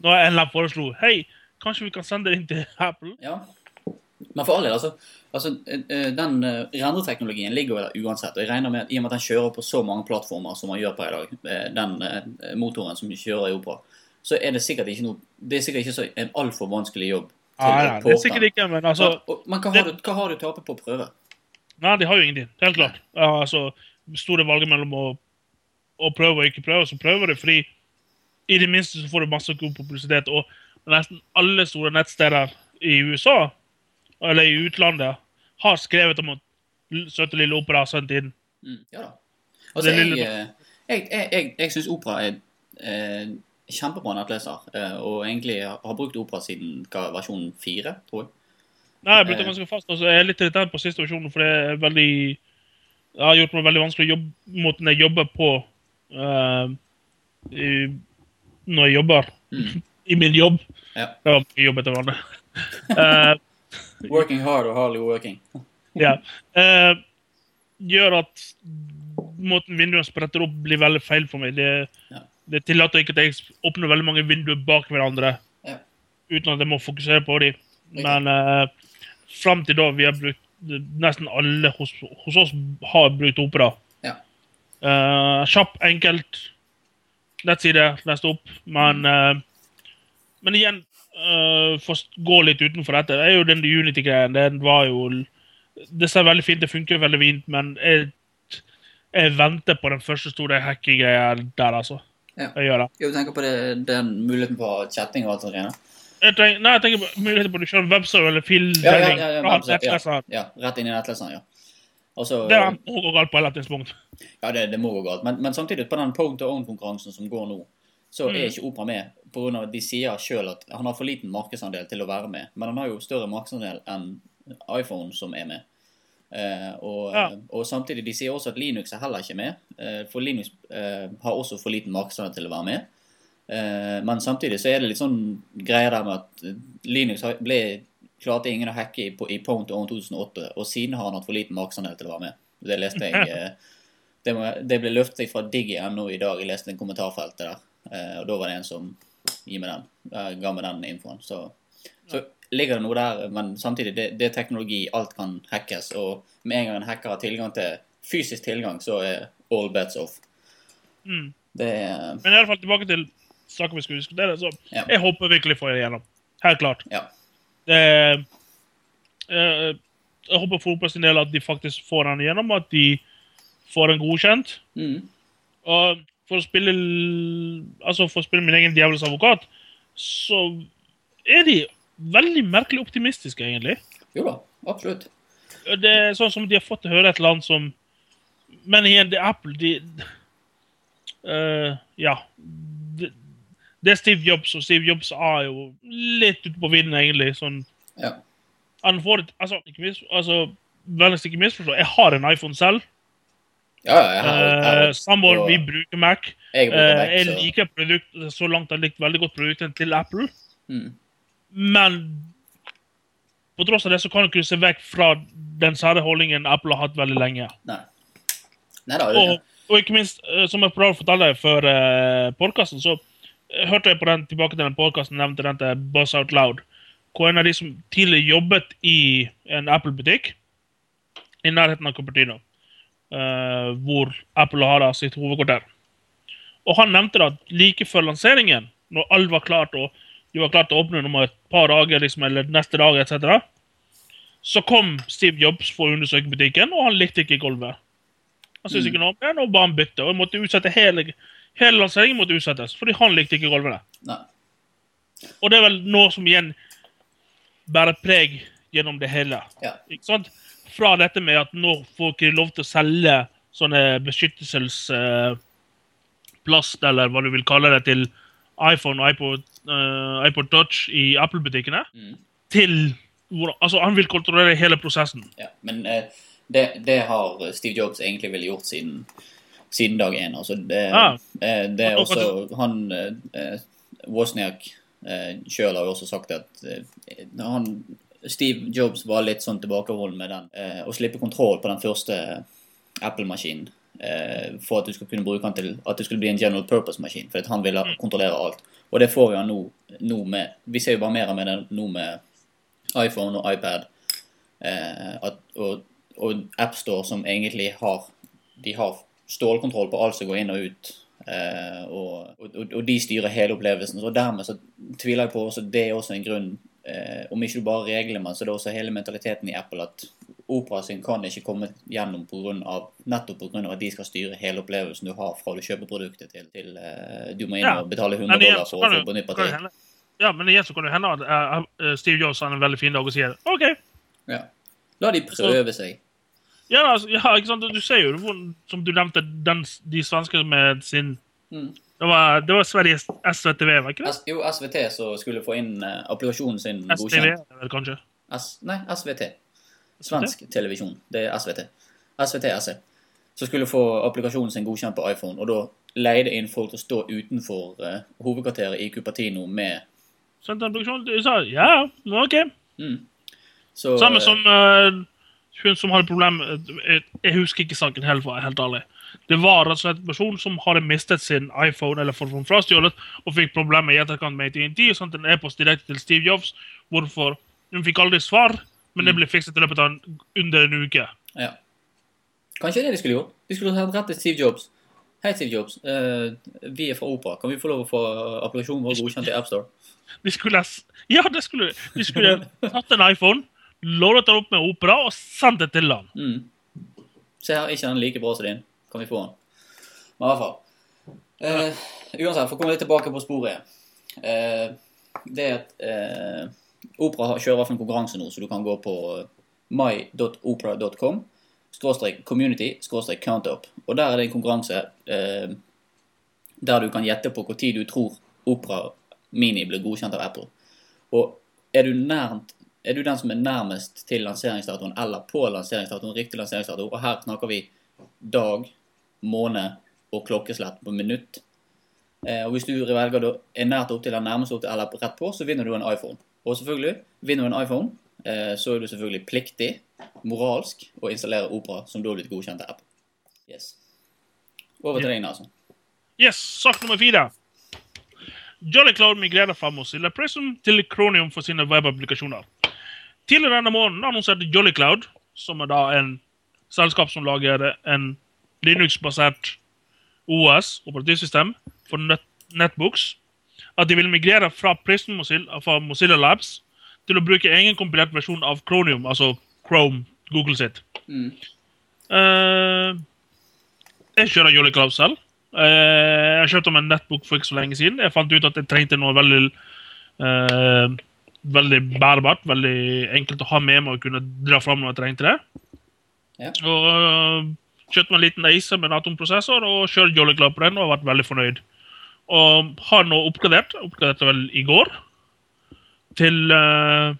Når en eller annen foreslo Hei, kanskje vi kan sende det inn til [laughs] Apple? Ja. Men for all del, altså, altså eh, eh, Den eh, rendeteknologien ligger jo der uansett. Og jeg regner med at i og med at den kjører på så mange plattformer som man gjør på i dag, den motoren som kjører i Opera, så er det sikkert ikke noe Det er sikkert ikke så en altfor vanskelig jobb. Nei, nei, det er sikkert ikke, men altså? Og- Men hva har, du, hva har du tape på å prøve? Nei, de har jo ingenting. Helt klart. Ja, altså, store valget mellom å, å prøve og ikke prøve, så prøver du, fordi i det minste så får du masse god publisitet. Og nesten alle store nettsteder i USA, eller i utlandet, har skrevet om at søte lille opera har sendt inn. Mm, ja da. Altså, jeg, eh, jeg, jeg, jeg, jeg syns Opera er eh, kjempebra nettleser, eh, og egentlig har brukt Opera siden versjon 4, tror jeg. Nei, jeg brukte ganske fast. Altså, jeg er litt irritert på siste versjonen, for det er veldig Det har gjort meg veldig vanskelig å jobbe måten jeg jobber på uh, i, når jeg jobber. Mm. [laughs] I min jobb. Ja. Det var mye jobb etter hverandre. uh, [laughs] Working hard og hardly working. [laughs] ja. Eh, gjør at måten vinduene spretter opp, blir veldig feil for meg. Det, Ja. Det tillater ikke at jeg åpner veldig mange vinduer bak hverandre Ja. uten at jeg må fokusere på dem. Men uh, fram til da vi har brukt Nesten alle hos, hos oss har brukt Opera. Ja. Uh, kjapp, enkelt. Nettside, lest opp. Men, uh, men igjen, uh, for å gå litt utenfor dette, det er jo den Unity-greien. Den var jo Det ser veldig fint det funker veldig fint, men jeg, jeg venter på den første store hacking-greia der, altså. Ja. Jeg gjøre. Jo, du tenker på det, den muligheten på chatting og alt sånt Ja. Jeg tenker, nei, jeg tenker på muligheten på å kjøre webserver eller fildeling. ja, ja, ja. ja, rett inn i nettleseren, ja. Også, Det må gå galt på et eller annet tidspunkt. ja, det, det må gå galt. Men, men samtidig, på den Pone to Own-konkurransen som går nå, så Mm. er ikke Opera med. pga. at de sier sjøl at han har for liten markedsandel til å være med. Men han har jo større markedsandel enn iPhone som er med. Eh, og, Ja. og samtidig, de sier også at Linux er heller ikke med. Eh, for Linux eh, har også for liten markedsandel til å være med. Eh, men samtidig så er det litt sånn greier der med at Linux ble, klarte ingen å hacke i, i Pont Own 2008, og siden har han hatt for liten markedsandel til å være med. Det leste jeg [laughs] det, det ble løftet fra Digi.no i dag. Jeg leste en kommentarfeltet der, eh, og da var det en som gi meg den, ga meg den infoen. Så, så ligger det noe der, men samtidig, det, det er teknologi. Alt kan hackes, og med en gang en hacker har tilgang til fysisk tilgang, så er all bets off. Mm. Det er Men i alle fall tilbake til saker vi skulle diskutere. Så Ja. jeg håper virkelig får det igjennom. Helt klart. Ja. Det, jeg, jeg håper for oppe sin del at de faktisk får den igjennom, at de får den godkjent. mm, Og for å spille altså for å spille min egen djevelens advokat, så er de veldig merkelig optimistiske, egentlig. Jo da, absolutt. Det er sånn som de har fått til å høre et eller annet som Men igjen, det er Apple, de uh, Ja. Det, det er Steve Jobs, og Steve Jobs er jo litt ute på vinden, egentlig. Sånn Ja. Han får et Altså, ikke mis, altså Vennligst ikke misforstå, jeg har en iPhone selv. Ja, jeg har, jeg har, Uh, Samboer, og vi bruker Mac. jeg bruker Mac, Mac, jeg liker produkt, så langt jeg har likt veldig godt produktene til Apple. mm. Men på tross av det så kan du ikke se vekk fra den sære holdningen Apple har hatt veldig lenge. Nei. Nei da. Og, og ikke minst, eh, som jeg prøvde å fortelle deg før eh, podkasten, så eh, hørte jeg på den tilbake til den podkasten nevnte den til Buzz Out Loud. Hvor en av de som tidligere jobbet i en Apple-butikk i nærheten av Cupertino, eh, hvor Apple har da sitt hovedkvarter. Og han nevnte da at like før lanseringen, når alt var klart og de var klart til å åpne om et par dager liksom, eller neste dag etc., så kom Steve Jobs for å undersøke butikken, og han likte ikke gulvet. Han syntes ikke noe om det, og ba han bytte. Og måtte utsette hele, hele lanseringen måtte utsettes, fordi han likte ikke gulvene. Nei. Og det er vel noe som igjen bærer preg gjennom det hele. Ja. Ikke sant? Fra dette med at nå får ikke lov til å selge sånne beskyttelsesplast, eller hva du vil kalle det, til iPhone og iPod, uh, iPod Touch i Apple-butikkene, Mm. til hvor, Altså, han vil kontrollere hele prosessen. Ja, men uh, det, det har Steve Jobs egentlig vel gjort siden, siden dag én. Altså det, Ah. uh, det er Og- også Han Wozniak uh, sjøl har jo også sagt at han Steve Jobs var litt sånn tilbakeholden med den. Å slippe kontroll på den første Apple-maskinen. Eh, for at du skulle kunne bruke han til at det skulle bli en general purpose-maskin. For at han ville kontrollere alt. Og det får vi han nå, nå med. Vi ser jo bare mer av det nå med iPhone og iPad. Eh, at, og, og AppStore som egentlig har De har stålkontroll på alt som går inn og ut. Eh, og, og, og de styrer hele opplevelsen. Og dermed så tviler jeg på at det er også en grunn eh, Om ikke du bare regler med, så det er også hele mentaliteten i Apple at Opera sin kan ikke komme gjennom på grunn av, nettopp pga. at de skal styre hele opplevelsen du har fra du kjøper produktet til, til uh, du må inn Ja, og betale 100 Men dollar for å få på nytt hende ja, men igjen så kan det hende at uh, Steve Jobs har en veldig fin dag og sier OK. Ja. La de prøve seg. Ja, altså, ja, ikke sant? Du ser jo, som du nevnte, den, de svenske med sin Mm. Det var, det var Sveriges SVTV, var ikke det? S jo, SVT som skulle få inn uh, applikasjonen sin STV, godkjent. vel, kanskje. S nei, SVT. Svensk televisjon. Det er SVT. SVT SE. Som skulle få applikasjonen sin godkjent på iPhone, og da leide inn folk til å stå utenfor uh, hovedkvarteret i Cupertino med Sendte applikasjon produksjon, de sa ja, OK. mm. Så, Samme eh, som uh, hun som hadde problem Jeg husker ikke saken helt, for helt ærlig. Det var rett og slett en person som hadde mistet sin iPhone eller fått den frastjålet, og fikk problemer i etterkant med AT&T og sendte en e-post direkte til Steve Jobs. Hvorfor Hun fikk aldri svar, men det ble fikset i løpet av en, under en uke. Ja. Kanskje det de skulle gjort? De skulle hatt rett til Steve Jobs. Hei, Steve Jobs. Uh, vi er fra Opera. Kan vi få lov å få applikasjonen vår godkjent i AppStore? De skulle, ja, det skulle de. skulle tatt en iPhone, loadet den opp med Opera og sendt det til han. Mm. Se her, ikke den like bra som din. Kan vi få den? Men i hvert fall. Uh, uansett, for å komme litt tilbake på sporet. Uh, det at Opera kjører i hvert fall en konkurranse nå, så du kan gå på my.opera.com skråstrek community skråstrek countup. Og der er det en konkurranse eh, der du kan gjette på når du tror Opera Mini blir godkjent av Apple. Og er du nærmt er du den som er nærmest til lanseringsdatoen eller på lanseringsdatoen, riktig lanseringsdato, og her snakker vi dag, måned og klokkeslett på minutt. Eh, og hvis du velger da er nært opp til den nærmeste opp til, eller rett på, så vinner du en iPhone. Og selvfølgelig, vinner du en iPhone, eh, så er du selvfølgelig pliktig, moralsk, å installere Opera, som da er blitt godkjent Apple. Yes. Over til deg, Nasen. Yes, sak nummer fire. Jolly Cloud migrerer fra Mozilla Prism til Kronium for sine webapplikasjoner. Tidligere denne måneden annonserte Jolly Cloud, som er da en selskap som lager en Linux-basert OS, operativsystem, for net netbooks, at de vil migrere fra Prism Mozilla, fra Mozilla Labs til å bruke egen kompilert versjon av Chromium, altså Chrome, Google sitt. Mm. Uh, jeg kjører Jolly selv. Uh, jeg kjøpte meg en nettbok for ikke så lenge siden. Jeg fant ut at jeg trengte noe veldig uh, veldig bærbart. Veldig enkelt å ha med meg og kunne dra fram når jeg trengte det. Ja. Og kjøpte meg en liten Acer med en atomprosessor og kjørte Jolly Club på den og har vært veldig fornøyd. Og har nå oppgradert, oppgraderte vel i går, til uh,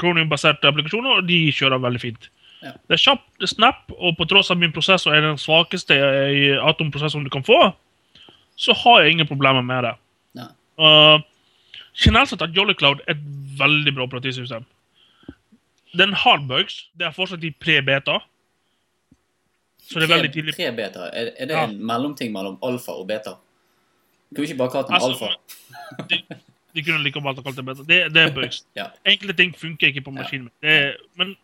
Cronium-baserte applikasjoner, og de kjører veldig fint. Ja. Det er kjapt, det er snap, og på tross av min prosessor er den svakeste i atomprosessoren du kan få, så har jeg ingen problemer med det. Nei. Uh, generelt sett er Jolly Cloud et veldig bra operativsystem. Den har bugs. Det er fortsatt i pre-beta. Så det er veldig tidlig. Pre-beta? Er, er det Ja. en mellomting mellom alfa og beta? Kunne vi ikke bare kalt den Altså, alfa? De, de kunne like godt kalt det beta. Det, det er bugs. Ja. Enkelte ting funker ikke på Ja. maskinen min. Det, men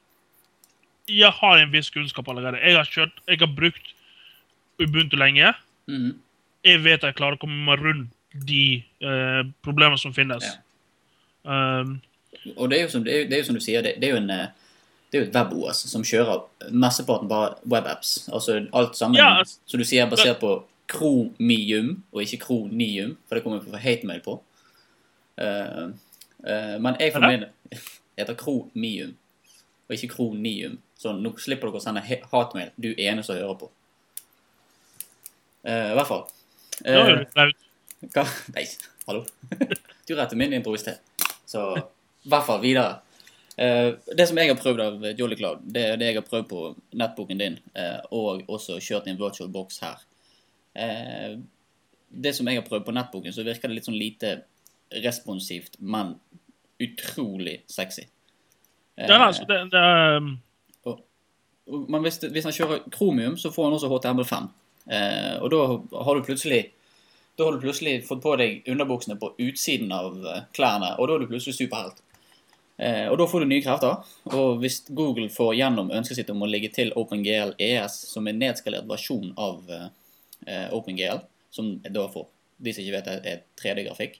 jeg har en viss kunnskap allerede. Jeg har kjørt, jeg har brukt Ubuntu lenge. Mm. Jeg vet jeg klarer å komme meg rundt de uh, problemene som finnes. Um, Og det er jo som, det er, det er jo som du sier, det, det er jo en eh, det er jo et web-OS som kjører mesteparten bare web-apps. Altså alt sammen, Ja, altså- som du sier, basert på Chromium, og ikke Kronium, for det kommer vi få hate-mail på. Uh, uh, men jeg for min [laughs] heter kromium og ikke Kronium. Så nå slipper dere å sende hate hatmail, du ene som hører på. Uh, I hvert fall. Uh, hva? Nei, hallo. [laughs] Du retter min improvisitet. Så i hvert fall videre. Uh, det som jeg har prøvd av Jolly Cloud, det er det jeg har prøvd på nettboken din, uh, og også kjørt i en virtual box her. Eh, det som jeg har prøvd på nettboken, så virker det litt sånn lite responsivt, men utrolig sexy. Eh, Det er altså, det, det er, Og, men hvis, hvis han kjører Chromium, så får han også HTML5. Eh, og da har du plutselig da har du plutselig fått på deg underbuksene på utsiden av eh, klærne, og da er du plutselig superhelt. Eh, og da får du nye krefter. Og hvis Google får gjennom ønsket sitt om å legge til OpenGL ES, som en nedskalert versjon av eh, OpenGL, som da for de som ikke vet er 3D-grafikk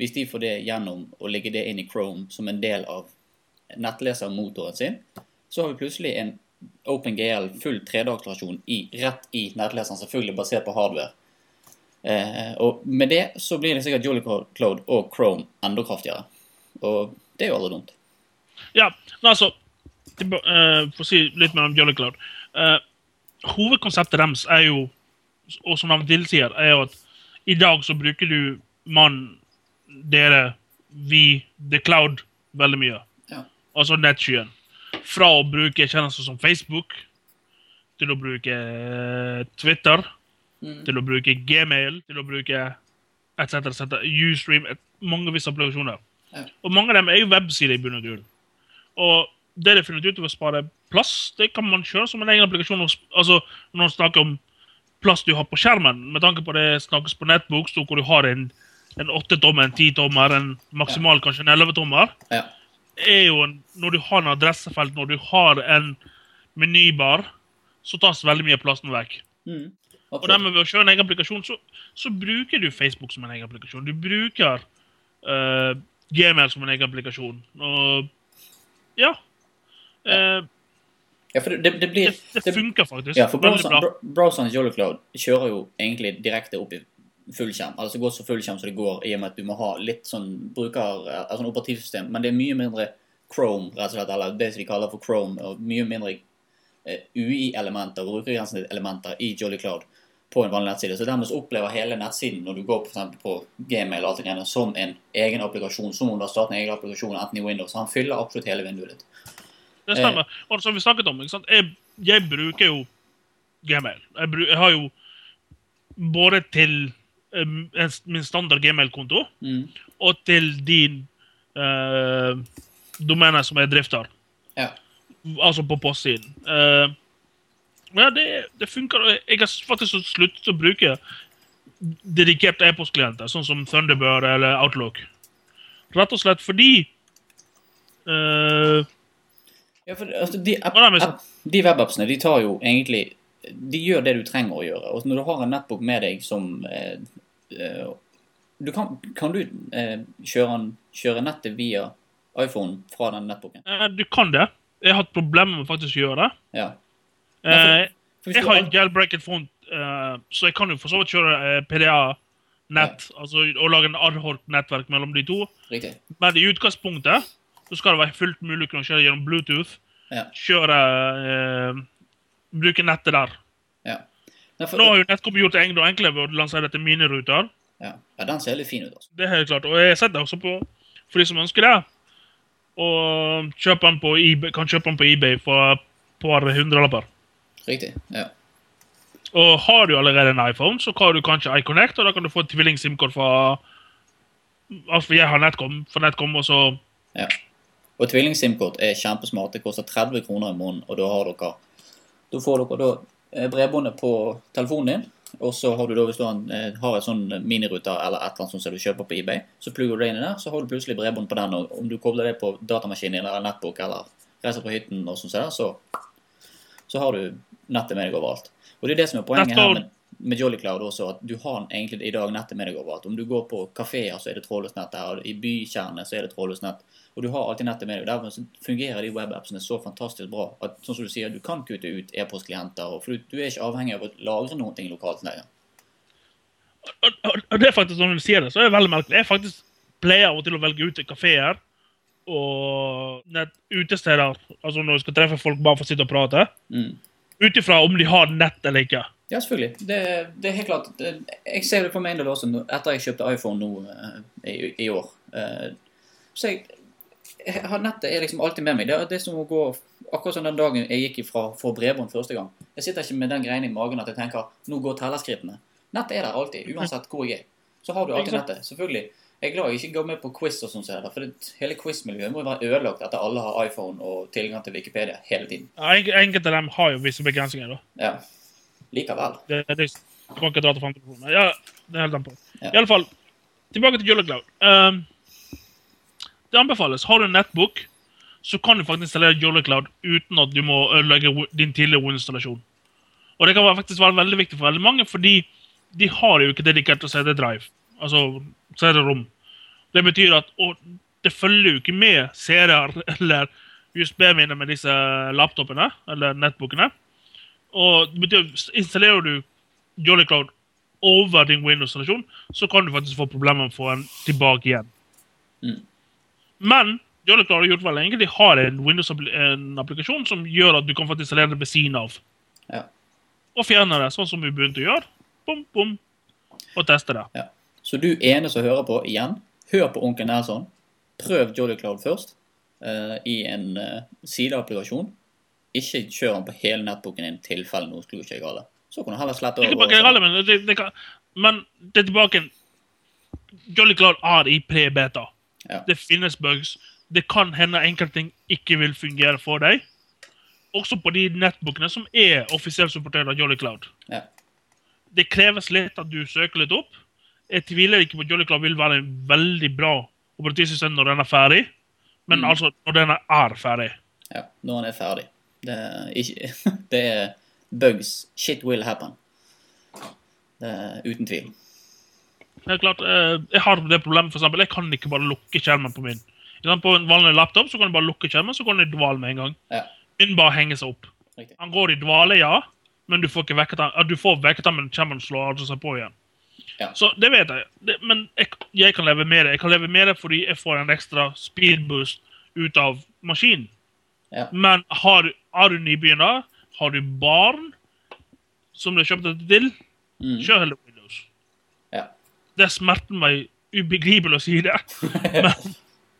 Hvis de får det gjennom å legge det inn i Chrome som en del av nettlesermotoren sin, så har vi plutselig en OpenGL full 3D-akselerasjon rett i nettleseren, selvfølgelig basert på hardware. Eh, og med det så blir det sikkert Jolly Cloud og Chrome enda kraftigere. Og det er jo aldri dumt. Ja, altså eh, For å si litt mer om Jolly Cloud. Eh, hovedkonseptet deres er jo, og som navnet tilsier, er jo at i dag så bruker du mann, dere, vi, The Cloud veldig mye. Ja. Altså nettskyen. Fra å bruke tjenester som Facebook til å bruke eh, Twitter, Mm. til å bruke Gmail, til å bruke etc. etc. Ustream, et, mange visse applikasjoner. Ja. Og mange av dem er jo websider i bunn og grunn. Og det de har funnet ut av å spare plass, det kan man kjøre som en egen applikasjon. Altså, når man snakker om plass du har på skjermen, med tanke på det snakkes på Netbooks, hvor du har en, en 8-tommer, en 10-tommer, en maksimal kanskje en 11-tommer, Ja. er jo en, når du har en adressefelt, når du har en menybar, så tas veldig mye av plassen vekk. Mm. Og dermed ved å kjøre en egen applikasjon, så, så bruker du Facebook som en egen applikasjon. Du bruker uh, Gmail som en egen applikasjon. Og ja. Eh, Ja, for det, det, blir det, det funker faktisk. Ja, for browseren, bra. br- i Jolly Cloud kjører jo egentlig direkte opp i fullskjerm. Altså går så fullskjerm som det går, i og med at du må ha litt sånn bruker, altså operativsystem. Men det er mye mindre Chrome, rett og slett, eller det som de kaller for Chrome, og mye mindre eh, UI-elementer, brukergrensende elementer i Jolly Cloud på en vanlig nettside. Så dermed så opplever hele nettsiden når du går eksempel på Gmail og alt det greiene, som en egen applikasjon, som om du har startet en egen applikasjon enten i Windows. Han fyller absolutt hele vinduet ditt. Det stemmer. Og som vi snakket om? Jeg, jeg bruker jo Gmail. Jeg, bruk, jeg har jo både til um, min standard Gmail-konto Mm. og til din uh, domene som jeg drifter. Ja. Altså på postsiden. Uh, ja, det, det funker. Jeg har faktisk sluttet å bruke dedikerte e-postklienter, sånn som Thunderbird eller Outlook. Rett og slett fordi eh, Ja, for altså, de, app, Ja, nei, app, de webappsene de tar jo egentlig De gjør det du trenger å gjøre. Og når du har en nettbok med deg som eh, eh, du kan, kan du eh, kjøre, kjøre nettet via iPhone fra den nettboken? eh, Du kan det. Jeg har hatt problemer med faktisk å gjøre det. Ja. Eh, For for jeg har en jailbreaket front, eh, så jeg kan jo for så vidt kjøre PDA nett. Altså å lage en adhoc-nettverk mellom de to. Riktig. Men i utgangspunktet så skal det være fullt mulig å kunne kjøre gjennom Bluetooth. Ja. Kjøre eh, Bruke nettet der. Ja. Derfor, Nå har jo Netcom gjort det enklere ved å lansere dette miniruter. ja. ja, den ser litt fin ut, Også. Det er helt klart. Og jeg har sett det også på for de som ønsker det. Og kjøpe den på eBay, kan kjøpe den på eBay for et par hundrelapper. Riktig. Ja. Og har du allerede en iPhone, så har du kanskje iConnect, og da kan du få et tvilling-SIM-kort fra Altså, jeg har Netcom, for Netcom, og så ja. Og tvilling-SIM-kort er kjempesmart. Det koster 30 kroner i måneden, og da har dere Da får dere da eh, bredbåndet på telefonen din, og så har du da, hvis du har, en, eh, sånn miniruter eller et eller annet sånt som du kjøper på eBay, så plugger du det inn i der, så har du plutselig bredbånd på den, og om du kobler det på datamaskinen eller nettbok eller reiser på hytten og sånn, så, så har du nettet med deg overalt. Og det er det som er poenget her med, med Jolly Cloud også, at du har egentlig i dag nettet med deg overalt. Om du går på kafeer, så er det trådløst nett der, og i bykjernene så er det trådløst nett. Og du har alltid nettet med deg. Derfor fungerer de webappsene så fantastisk bra at sånn som du sier, du kan kutte ut e-postklienter, for du, du er ikke avhengig av å lagre noen ting lokalt lenger. og, og, og det er faktisk når du sier det, så er det veldig merkelig. Jeg faktisk pleier av og til å velge ut kafeer og nett, utesteder, altså når du skal treffe folk bare for å sitte og prate, Mm. ut ifra om de har nett eller ikke. Ja, selvfølgelig. Det, det er helt klart. Jeg ser det for min del også, etter jeg kjøpte iPhone nå eh, i, i år. Eh, så jeg har nettet er liksom alltid med meg. Det er det som å gå Akkurat som den dagen jeg gikk ifra for bredbånd første gang. Jeg sitter ikke med den greien i magen at jeg tenker nå går tellerskrittene. Nettet er der alltid, uansett hvor jeg er. Så har du alltid nettet. Selvfølgelig. Jeg er glad jeg ikke går med på quiz og sånn, for det, hele quiz-miljøet må jo være ødelagt etter alle har iPhone og tilgang til Wikipedia hele tiden. Ja, Enkelte av dem har jo visse begrensninger. da. Ja. Likevel. Det, det, det, kan ikke dra til 50 kroner. Ja, det er helt an på. Ja. I alle fall, tilbake til Jolly Cloud. Um, det anbefales. Har du en nettbook, så kan du faktisk installere Jolly Cloud uten at du må ødelegge din tidligere installasjon. Og det kan faktisk være veldig viktig for veldig mange, fordi de har jo ikke dedikert CD-drive. Altså CD-rom. Det betyr at det følger jo ikke med serier [laughs] eller USB-minner med disse laptopene eller nettbookene. Og det betyr installerer du Jolly Cloud over din Windows-installasjon, så kan du faktisk få problemer med å få den tilbake igjen. Mm. Men Jolly Cloud har gjort veldig enkelt. De har en Windows-applikasjon som gjør at du kan faktisk installere det ved siden av. Ja. Og fjerne det, sånn som vi begynte å gjøre. Bom, bom. Og teste det. Ja. Så du ene som hører på, igjen, hør på onkel Nelson. Prøv Jolly Cloud først uh, i en uh, sideapplikasjon. Ikke kjør den på hele nettboken din tilfelle noe skulle skje galt. Så kan du heller slette Ikke over. bare gale, men det, det kan, men det er tilbake Jolly Cloud er i pre-beta. Ja. Det finnes bugs. Det kan hende enkelte ting ikke vil fungere for deg. Også på de nettbookene som er offisielt supportert av Jolly Cloud. Ja. Det kreves litt at du søker litt opp. Jeg tviler ikke på at Jolly Cloud vil være en veldig bra operativsystem når den er ferdig. Men Mm. altså når den er ferdig. ja. Når den er ferdig. Det er, ikke, [laughs] det er bugs. Shit will happen. Det er uten tvil. Helt klart, eh, Jeg har det problemet, for eksempel, jeg kan ikke bare lukke skjermen på min. På en vanlig laptop så kan du bare lukke skjermen, så går den i dvale med en gang. Ja. Min bare henger seg opp. Riktig. Han går i dvale, ja, men du får ikke vekket han. Du får vekket han, men skjermen slår altså seg på igjen. Ja. Så det vet jeg. Det, men jeg, jeg kan leve med det. Jeg kan leve med det fordi jeg får en ekstra speedboost ut av maskinen. Ja. Men har, er du nybegynner, har du barn som du har kjøpt dette til, Mm. kjør heller. Det smerter meg ubegripelig å si det. [laughs] Men,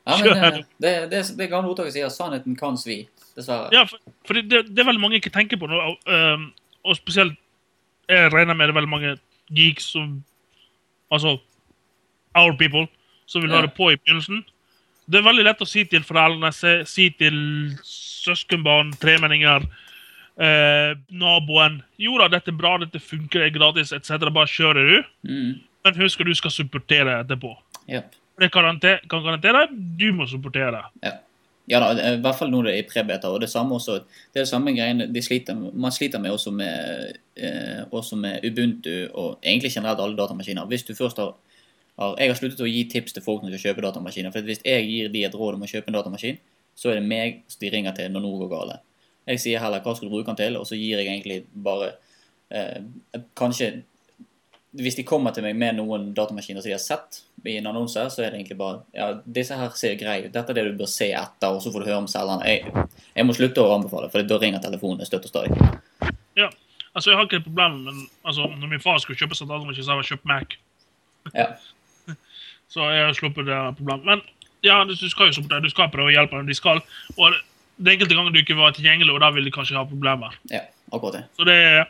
Ja, men eh, det, det, det gamle ordtaket sier 'sannheten kan svi'. Dessverre. ja, for, for det, det, det er veldig mange ikke tenker på. Nå, og, og spesielt Jeg regner med det er veldig mange geeks som Altså our people som vil Ja. høre på i begynnelsen. Det er veldig lett å si til foreldrene, si til søskenbarn, tremenninger, eh, naboen Jo da, dette er bra, dette funker, det er gratis, etc. Bare kjører du. Mm. Men husk at du skal supportere etterpå. Yep. Det kan garantere, at du må supportere. Ja. ja da, i hvert fall når det er i prebeta. Og det samme også, det er det samme greiene de sliter, man sliter med også med, eh, også med Ubuntu og egentlig generelt alle datamaskiner. Hvis du først har, har Jeg har sluttet å gi tips til folk som skal kjøpe datamaskiner. For hvis jeg gir de et råd om å kjøpe en datamaskin, så er det meg de ringer til når noe går galt. Jeg sier heller hva skal du bruke den til, og så gir jeg egentlig bare eh, kanskje hvis de kommer til meg med noen datamaskiner som de har sett i en annonse, så er det egentlig bare Ja, disse her ser greie ut. Dette er det du bør se etter, og så får du høre om selgerne. Jeg, jeg må slutte å anbefale, for da ringer telefonen støtt og stadig. Ja. Altså, jeg har ikke det problemet, men altså, når min far skulle kjøpe seg datamaskin, så har jeg kjøpt Mac. Ja. [laughs] Så jeg har sluppet det problemet. Men ja, du du skal jo supportere, du skal prøve å hjelpe dem de skal. Og det enkelte ganger du ikke var tilgjengelig, og da vil de kanskje ha problemer. ja, akkurat det. Så det er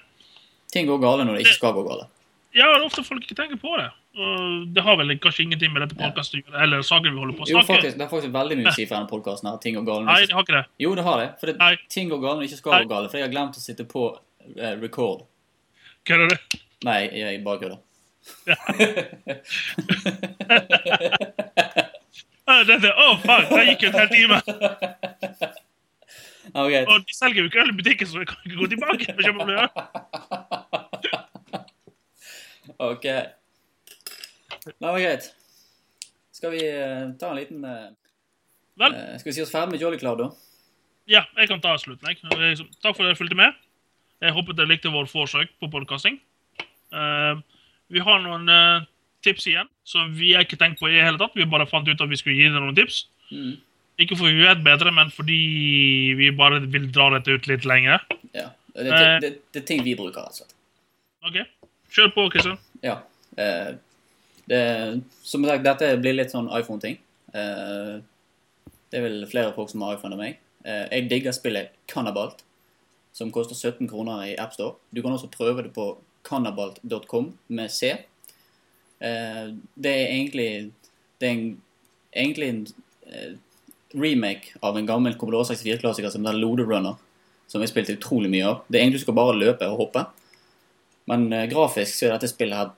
Ting går gale når det ikke skal gå gale. Ja, ofte folk ikke tenker på det. Og det har vel kanskje ingenting med dette Ja. podcastet å gjøre, eller saken vi holder på å Jo, snakke. faktisk, det er faktisk veldig mye å si for denne podkasten. Ting går gale Nei, det har ikke det. Jo, det har det. For det, Nei. ting går gale når det ikke skal gå gale. For jeg har glemt å sitte på uh, record. Hva du? Nei, jeg, bare kødder. [laughs] Ja. dette, Å, faen! Der gikk jo en hel time. Okay. Og de selger jo ikke øl i butikken, så jeg kan ikke gå tilbake og kjøpe øl. Ok. Nei, men greit. Skal vi eh, ta en liten eh, Vel, eh, Skal vi si oss ferdig med Jolly Cloud, da? ja, jeg kan ta slutten. Jeg. Eh, Takk for at dere fulgte med. Jeg håper dere likte vår forsøk på podcasting. Eh, vi har noen eh, tips igjen som vi har ikke tenkt på i det hele tatt. Vi bare fant ut at vi skulle gi dere noen tips. Mm. Ikke fordi vi vet bedre, men fordi vi bare vil dra dette ut litt lenger. Ja. Det, det, det, det er ting vi bruker, rett og slett. Ok, Kjør på, Kristian. Ja. Eh, det, som sagt, dette blir litt sånn iPhone-ting. Eh, det er vel flere folk som har iPhone enn meg. Eh, jeg digger spillet Cannabalt, som koster 17 kroner i AppStore. Du kan også prøve det på cannabalt.com med C. Eh, det er egentlig Det er en, egentlig en eh, remake av en gammel Commodore 64-klassiker som heter Loderunner, som jeg spilte utrolig mye av. Det er egentlig du skal bare løpe og hoppe. Men uh, grafisk så er dette spillet her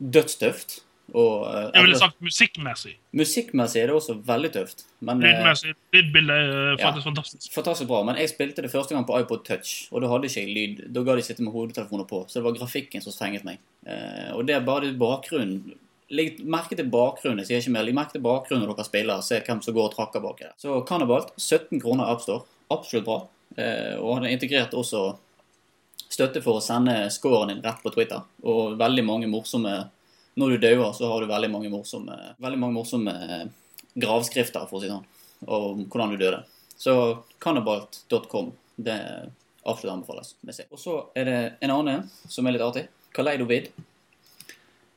dødstøft. Og uh, Jeg ville sagt musikkmessig. musikkmessig er det også veldig tøft. Men eh, Lydmessig. Lydbildet er Ja. faktisk fantastisk. fantastisk bra. Men jeg spilte det første gang på iPod Touch, og da hadde ikke jeg lyd. Da ga de sitte med hodetelefoner på, så det var grafikken som stenget meg. Uh, og det er bare bakgrunnen. Legg merke til bakgrunnen, jeg sier ikke mer. Legg merke til bakgrunnen når dere spiller, se hvem som går og trakker bak her. Så Cannibalt, 17 kroner AppStore. Absolutt bra. Eh, og han er integrert også støtte for å sende scoren din rett på Twitter. Og veldig mange morsomme Når du dauer, så har du veldig mange morsomme, veldig mange morsomme eh, gravskrifter, for å si sånn, om hvordan du døde. Så cannibalt.com. Det absolutt anbefales. Og så er det en annen som er litt artig. Kaleidovid.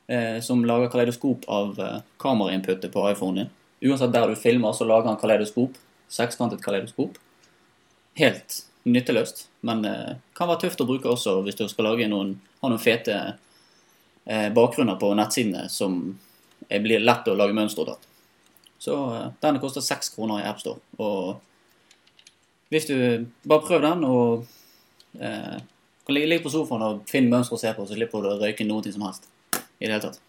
Eh, som lager kaleidoskop av eh, kamerainnputtet på iPhonen din. Uansett der du filmer, så lager han kaleidoskop. Sekskantet kaleidoskop. Helt nytteløst, men eh, kan være tøft å bruke også hvis du skal lage noen, ha noen fete eh, bakgrunner på nettsidene som eh, blir lett å lage mønster av. Så eh, den koster seks kroner i AppStore. Og hvis du bare prøv den og eh, kan ligge, ligge på sofaen og finne mønstre å se på, så slipper du å røyke noe som helst. I det hele tatt.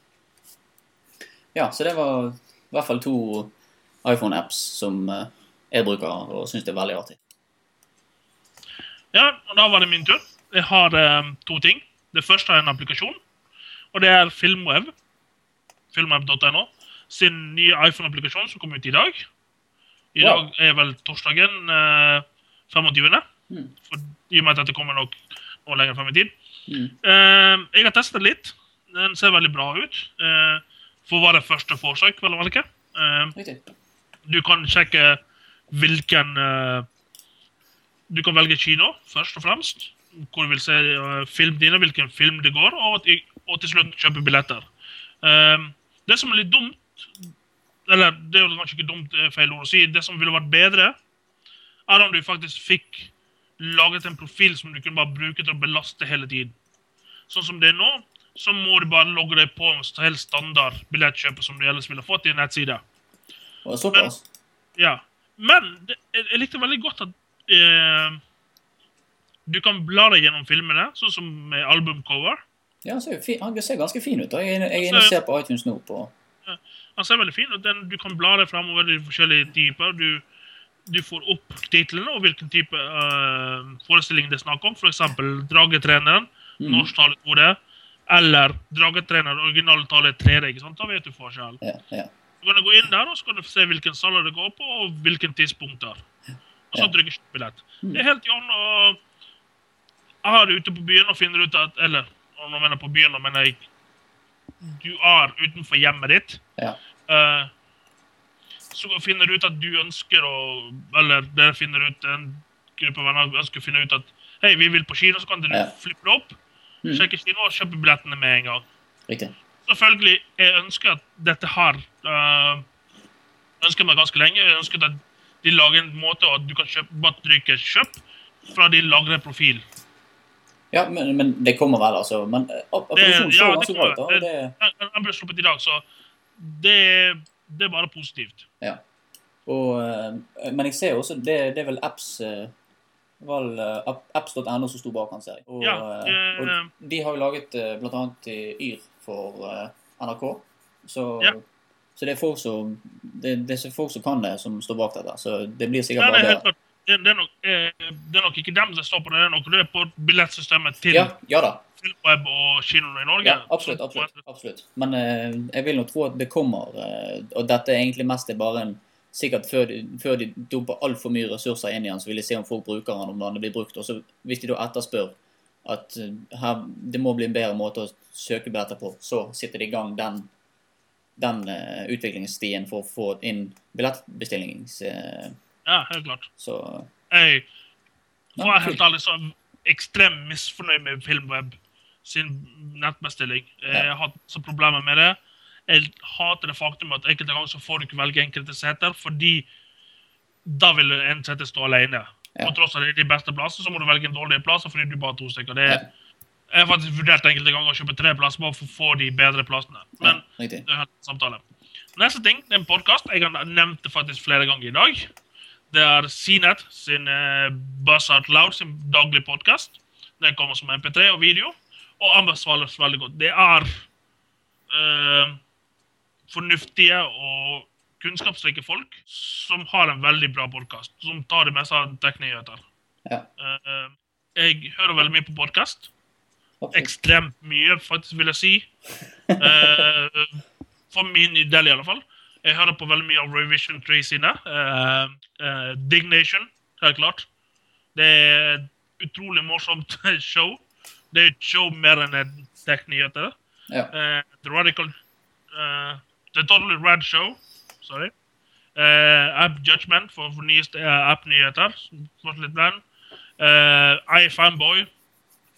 Ja, så det var i hvert fall to iPhone-apps som eh, jeg bruker og syns det er veldig artig. Ja, og da var det min tur. Jeg har eh, to ting. Det første er en applikasjon, og det er Filmweb. Filmweb.no. Sin nye iPhone-applikasjon som kom ut i dag. I Wow. dag er vel torsdagen eh, 25. Mm. For, I og med at dette kommer nok noe lenger frem i tid. Mm. Eh, jeg har testet litt. Den ser veldig bra ut. Eh, for å være første forsøk, vel å merke. Eh, okay. du kan sjekke hvilken eh, Du kan velge kino, først og fremst. Hvor du vil se filmen film dine, hvilken film det går, og, og til slutt kjøpe billetter. Eh, det som er litt dumt Eller det er jo kanskje ikke dumt, feil ord å si. Det som ville vært bedre, er om du faktisk fikk laget en profil som du kunne bare bruke til å belaste hele tiden. Sånn som det er nå, så må du bare logge deg på en helt standard billettkjøp som du ellers ville fått i en nettside. Men. Ja. Men det, jeg, jeg likte veldig godt at eh, du kan bla deg gjennom filmene, sånn som med albumcover. Ja, han ser, han ser ganske fin ut. da. Jeg inne- jeg er ser på iTunes nå. på... Han ser veldig fin ut. Den, du kan bla deg framover i forskjellige typer. Du, du får opp titlene og hvilken type uh, forestilling det er snakk om. F.eks. Dragetreneren, Mm. norsk tale 2D, eller Dragetreneren, originaltale 3D. ikke sant? Da vet du forskjell. Ja, ja. Du kan gå inn der og så kan du se hvilken saler det går på, og hvilken tidspunkter. Og så trykker billett. Mm. Det er helt i orden jeg har det ute på byen og finner ut at Eller og nå mener jeg på byen, da mener jeg du er utenfor hjemmet ditt, Ja. Uh, så finner du ut at du ønsker å Eller dere finner ut en gruppe venner ønsker å finne ut at hei, vi vil på kino, så kan dere Ja. flippe det opp, Mm. sjekke kino og kjøpe billettene med en gang. Riktig. Selvfølgelig, jeg ønsker at dette her uh, ønsker meg ganske lenge. Jeg ønsker at de lager en måte at du kan kjøpe, trykke 'kjøp' fra de lagrer profil. Ja, men, men det kommer vel, altså. Men ja, det ganske bra ut. da, det, Den ble sluppet i dag, så det, det er bare positivt. Ja. Og, eh, men jeg ser også det, det er vel apps eh, vel, eh, apps.no som sto bak han, ser jeg. Og, Ja, eh, og de har jo laget bl.a. Yr for NRK. Så, Ja. Så det er folk som det, det er folk som kan det, som står bak dette. Så det blir sikkert det, er bare helt. Det, det, er nok, eh, det er nok ikke dem som står på det, det er nok det på billettsystemet til Ja, ja da. Filmweb og kinoene i Norge. Ja, absolutt. absolutt, absolutt. Men eh, jeg vil nå tro at det kommer, eh, og dette er egentlig mest er bare en Sikkert før de, før de dumper altfor mye ressurser inn i den, så vil de se om folk bruker den, om den blir brukt. Og så hvis de da etterspør at eh, her, det må bli en bedre måte å søke billetter på, så sitter de i gang den, den uh, utviklingsstien for å få inn billettbestillings... Uh, Ja, helt klart. så Jeg Ja, var kult. helt ærlig så ekstremt misfornøyd med Filmweb sin nettbestilling. Jeg har hatt så problemer med det. Jeg hater det faktum at enkelte ganger så får du ikke velge enkelte seter, fordi da vil en sete stå alene. Ja. På tross av er de beste plassene, så må du velge en dårlig plass fordi du bare er to stykker. Det Ja. Jeg har faktisk vurdert enkelte ganger å kjøpe tre plasser bare for å få de bedre plassene. Men ja, det er en samtale. Neste ting, det er en podkast. Jeg har nevnt det faktisk flere ganger i dag. Det er CNET sin uh, Buzz Out Loud sin daglige podkast. Den kommer som MP3 og video, og anbefales veldig godt. Det er eh, fornuftige og kunnskapsrike folk som har en veldig bra podkast. Som tar det meste av tech-nyheter. Ja, Eh, jeg hører veldig mye på podkast. Ekstremt mye, faktisk, vil jeg si. Eh, for min del, i alle fall. Jeg hører på veldig mye av Revision 3 sine. Uh, Dignation, helt klart. Det er et utrolig morsomt [laughs] show. Det er et show mer enn en tech-nyheter. Ja, Eh, The Radical eh, The Totally Rad Show. Sorry. Eh, app Judgment for, for nyeste eh, app-nyheter. Uh, I Fanboy.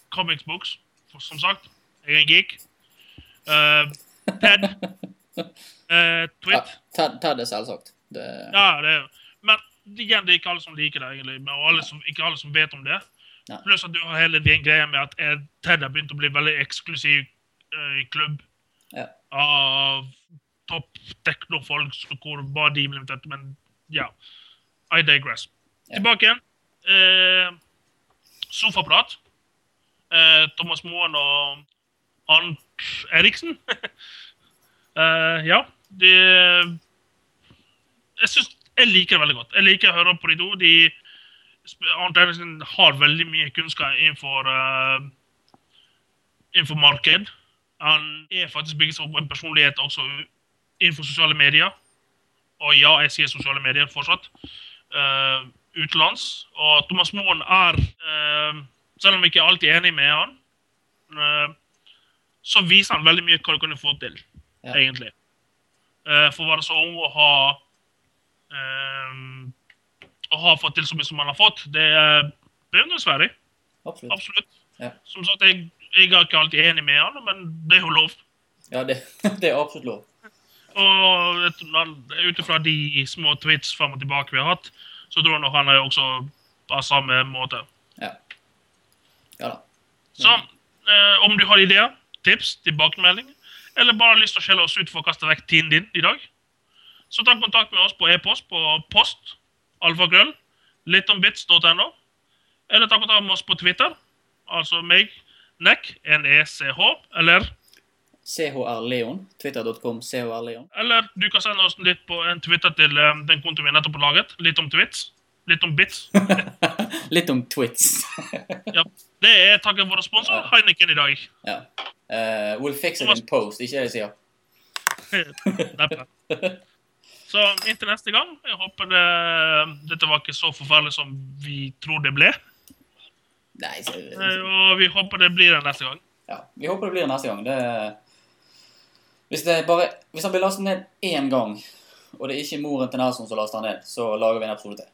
Comics Books. Som sagt, jeg er en geek. Uh, Ted. [laughs] Ja Twit. Ted, Ted er selvsagt. Det, Ja, det er Men igjen, det er ikke alle som liker det, egentlig. Og alle som, ikke alle som vet om det. Nei. Pluss at du har hele den greia med at eh, Ted har begynt å bli veldig eksklusiv I klubb Ja. av topp teknofolk hvor bare de blir invitert. Men ja, I digress. Ja. Tilbake igjen. Uh, sofaprat. Eh, Thomas Moen og Arnt Eriksen. [laughs] eh, ja, de Jeg syns jeg liker det veldig godt. Jeg liker å høre på de to. De, Arnt Eriksen har veldig mye kunnskap innenfor, uh, innenfor marked. Han er faktisk bygget opp en personlighet også innenfor sosiale medier. Og ja, jeg sier sosiale medier fortsatt. Uh, utenlands. Og Thomas Moen er, eh, selv om jeg ikke alltid er enig med han, eh, så viser han veldig mye hva du kan få til, Ja. egentlig. Eh, for å være så ung og ha um, Å ha fått til så mye som han har fått, det er beundringsverdig. absolutt. Absolutt. Ja. Som sagt, jeg, jeg er ikke alltid enig med han, men det er jo lov. Ja, det, [laughs] det er absolutt lov. Og ut ifra de små tweets fram og tilbake vi har hatt, så tror jeg nok han er også på samme måte. Ja. Da. Så eh, om du har ideer, tips, tilbakemelding, eller bare har lyst til å skjelle oss ut for å kaste vekk tiden din i dag, så ta kontakt med oss på e-post på post, alfakrøll, littombits.no, eller ta kontakt med oss på Twitter, altså meg, Nek, N-E-C-H, eller CHR Leon. Twitter.com CHR Leon. Eller du kan sende oss litt på en Twitter til eh, den kontoen vi nettopp har laget. Litt om twits. Litt om bits. [laughs] litt om twits. [laughs] ja. Det er takket være sponsor Heineken i dag. Ja. Uh, we'll fix it in post, ikke det de sier? [laughs] Så inntil neste gang Jeg håper det, dette var ikke så forferdelig som vi tror det ble. Nei, så... Eh, og vi håper det blir det neste gang. Ja, vi håper det blir det neste gang. Det... Hvis, det bare... Hvis han blir lastet ned én gang, og det er ikke moren til Nelson som laster han ned, så lager vi en episode til.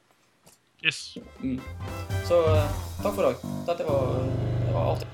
Yes. Mm. Så eh, takk for i dag. Dette var, det var alt.